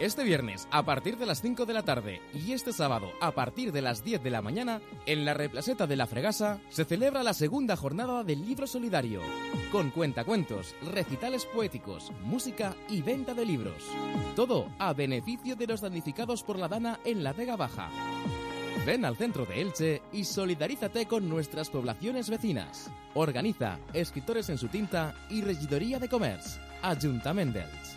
Speaker 2: Este viernes, a partir de las 5 de la tarde, y este sábado, a partir de las 10 de la mañana, en la replaseta de la Fregasa, se celebra la segunda jornada del Libro Solidario, con cuentacuentos, recitales poéticos, música y venta de libros. Todo a beneficio de los damnificados por la dana en la Vega Baja. Ven al centro de Elche y solidarízate con nuestras poblaciones vecinas. Organiza Escritores en su tinta y Regidoría de Comerç, Ayuntament d'Elx.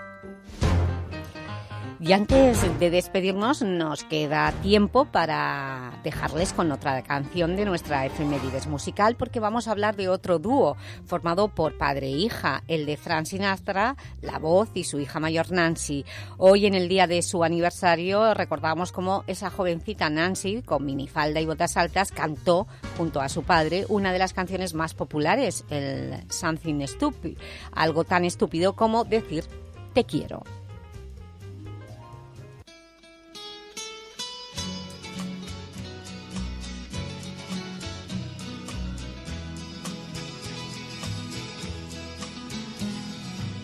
Speaker 1: Y antes de despedirnos, nos queda tiempo para dejarles con otra canción de nuestra efemérides musical, porque vamos a hablar de otro dúo formado por padre e hija, el de Frank Sinatra, la voz y su hija mayor Nancy. Hoy, en el día de su aniversario, recordamos cómo esa jovencita Nancy, con minifalda y botas altas, cantó junto a su padre una de las canciones más populares, el Something Stupid, algo tan estúpido como decir te quiero.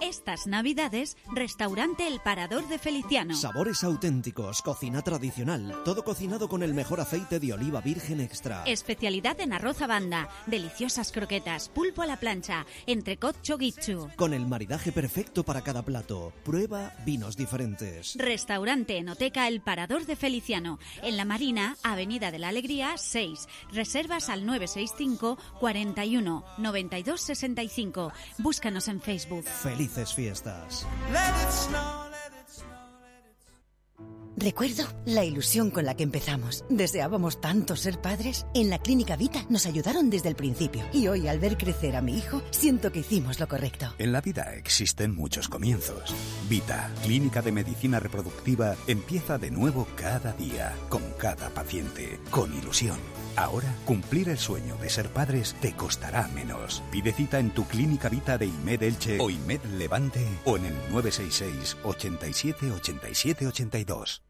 Speaker 8: Estas navidades, restaurante El Parador de Feliciano.
Speaker 5: Sabores auténticos, cocina tradicional, todo cocinado con el mejor aceite de oliva virgen extra.
Speaker 8: Especialidad en arroz a banda, deliciosas croquetas, pulpo a la plancha, entrecot chogichu.
Speaker 5: Con el maridaje perfecto para cada plato. Prueba vinos diferentes.
Speaker 8: Restaurante Enoteca El Parador de Feliciano, en La Marina, Avenida de la Alegría 6. Reservas al 965 41 92 65. Búscanos en Facebook.
Speaker 5: Felices fiestas.
Speaker 28: Recuerdo la ilusión con la que empezamos. Deseábamos tanto ser padres. En la Clínica Vita nos ayudaron desde el principio. Y hoy, al ver crecer a mi hijo, siento que hicimos lo correcto.
Speaker 29: En la vida existen muchos comienzos. Vita, Clínica de Medicina Reproductiva, empieza de nuevo cada día, con cada paciente, con ilusión. Ahora, cumplir el sueño de ser padres te costará menos. Pide cita en tu Clínica Vita de IMED Elche o IMED Levante o en el 966 87 87 82.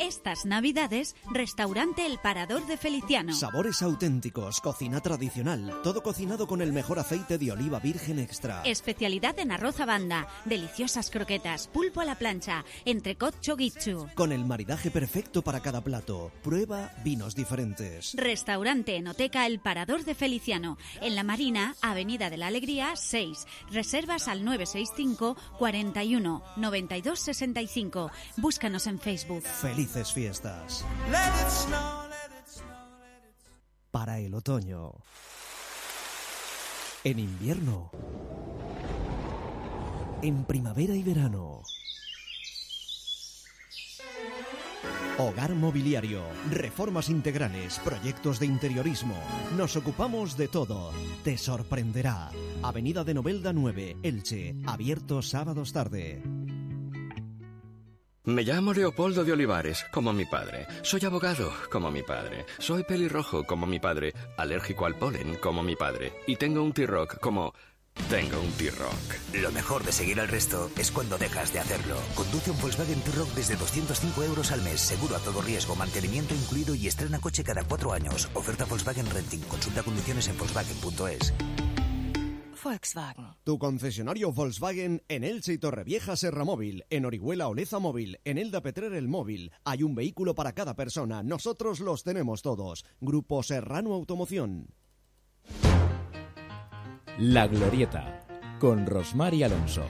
Speaker 8: Estas navidades, restaurante El Parador de Feliciano.
Speaker 5: Sabores auténticos, cocina tradicional, todo cocinado con el mejor aceite de oliva virgen extra.
Speaker 8: Especialidad en arroz a banda, deliciosas croquetas, pulpo a la plancha, entrecot chogichu.
Speaker 5: Con el maridaje perfecto para cada plato. Prueba vinos diferentes.
Speaker 8: Restaurante Enoteca El Parador de Feliciano, en La Marina, Avenida de la Alegría 6. Reservas al 965 41 92 65. Búscanos en Facebook.
Speaker 5: Felices fiestas. Para el otoño. En invierno. En primavera y verano. Hogar mobiliario, reformas integrales, proyectos de interiorismo. Nos ocupamos de todo. Te sorprenderá. Avenida de Novelda 9, Elche. Abierto sábados tarde.
Speaker 30: Me llamo Leopoldo de Olivares, como mi padre. Soy abogado, como mi padre. Soy pelirrojo, como mi padre. Alérgico al polen, como mi padre. Y tengo un T-Rock, como... Tengo un T-Rock.
Speaker 31: Lo mejor de seguir al resto es cuando dejas de hacerlo. Conduce un Volkswagen T-Rock desde 205 euros al mes, seguro a todo riesgo, mantenimiento incluido y estrena coche cada cuatro años. Oferta Volkswagen Renting. Consulta condiciones en Volkswagen.es.
Speaker 8: Volkswagen.
Speaker 5: Tu concesionario Volkswagen en Elche y Torrevieja Serra Móvil, en Orihuela Oleza Móvil, en Elda Petrer El Móvil. Hay un vehículo para cada persona. Nosotros los tenemos todos. Grupo Serrano Automoción.
Speaker 2: La Glorieta, con Rosmar y Alonso.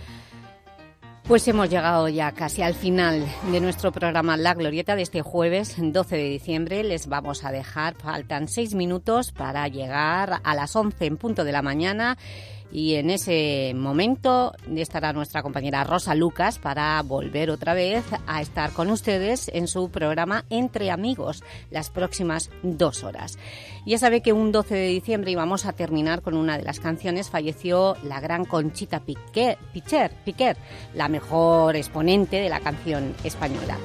Speaker 1: Pues hemos llegado ya casi al final de nuestro programa La Glorieta de este jueves 12 de diciembre. Les vamos a dejar, faltan seis minutos para llegar a las 11 en punto de la mañana Y en ese momento estará nuestra compañera Rosa Lucas para volver otra vez a estar con ustedes en su programa Entre Amigos las próximas dos horas. Ya sabe que un 12 de diciembre, y vamos a terminar con una de las canciones, falleció la gran Conchita Piquer, Piquer, la mejor exponente de la canción española.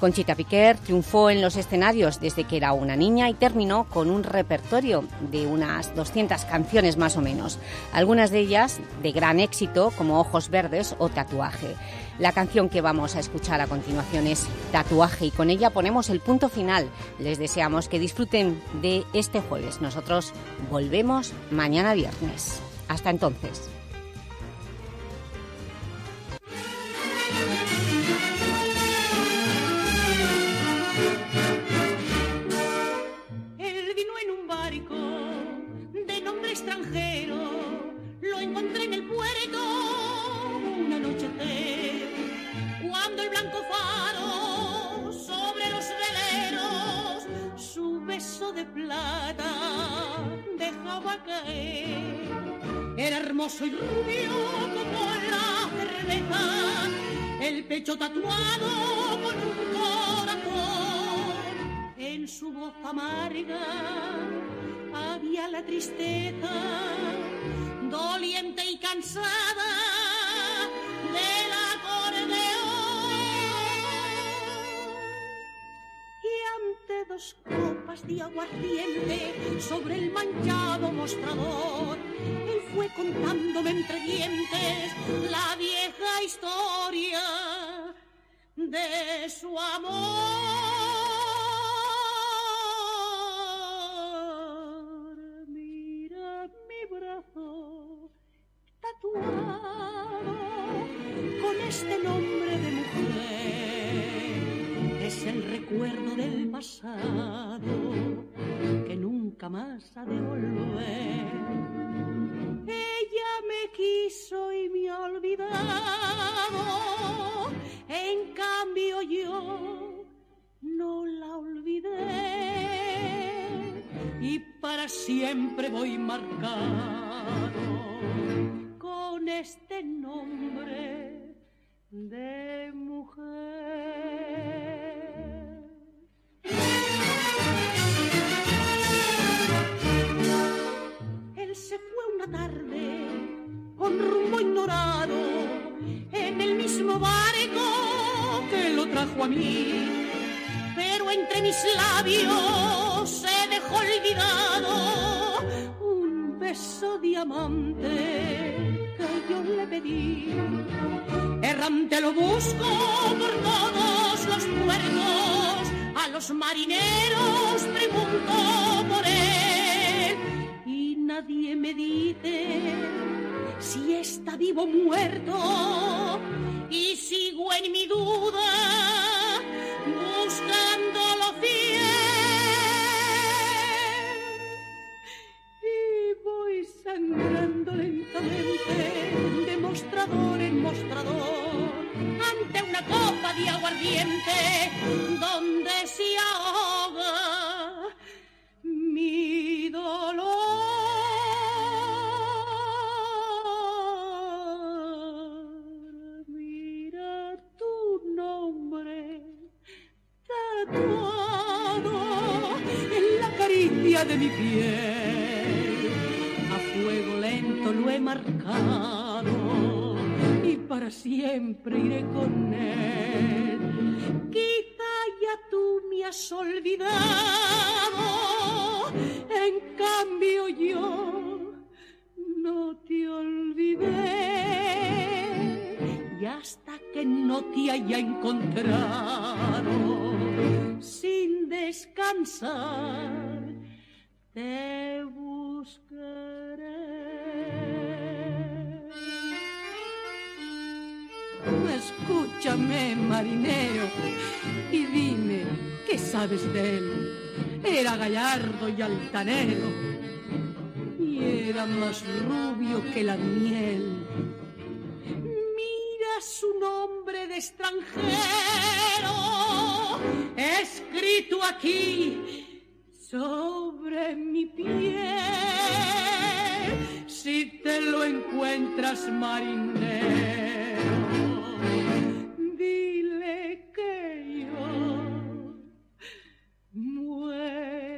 Speaker 1: Conchita Piquer triunfó en los escenarios desde que era una niña y terminó con un repertorio de unas 200 canciones más o menos, algunas de ellas de gran éxito como Ojos Verdes o Tatuaje. La canción que vamos a escuchar a continuación es Tatuaje y con ella ponemos el punto final. Les deseamos que disfruten de este jueves. Nosotros volvemos mañana viernes. Hasta entonces.
Speaker 32: Él vino en un barco de nombre extranjero, encontré en el puerto una noche cuando el blanco faro sobre los veleros su beso de plata dejaba caer. Era hermoso y rubio como la cerveza, el pecho tatuado con un corazón. En su voz amarga había la tristeza, doliente y cansada del acordeón. Y ante dos copas de aguardiente sobre el manchado mostrador, él fue contándome entre dientes la vieja historia de su amor. Pasado que nunca más ha de volver. Ella me quiso y me ha olvidado, en cambio yo no la olvidé y para siempre voy marcado con este nombre de mujer. Se fue una tarde con rumbo ignorado en el mismo barco que lo trajo a mí, pero entre mis labios se dejó olvidado un beso diamante que yo le pedí. Errante lo busco por todos los puertos, a los marineros pregunto por él nadie me dice si está vivo o muerto y sigo en mi duda buscándolo fiel y voy sangrando lentamente de mostrador en mostrador ante una copa de aguardiente donde se ahoga mi dolor. Tatuado en la caricia de mi piel. A fuego lento lo he marcado y para siempre iré con él. Quizá ya tú me has olvidado, en cambio yo no te olvidé. Y hasta que no te haya encontrado, sin descansar, te buscaré. Escúchame, marinero, y dime qué sabes de él. Era gallardo y altanero, y era más rubio que la miel. Mira su nombre de extranjero, escrito aquí sobre mi piel. Si te lo encuentras, marinero, dile que yo muero.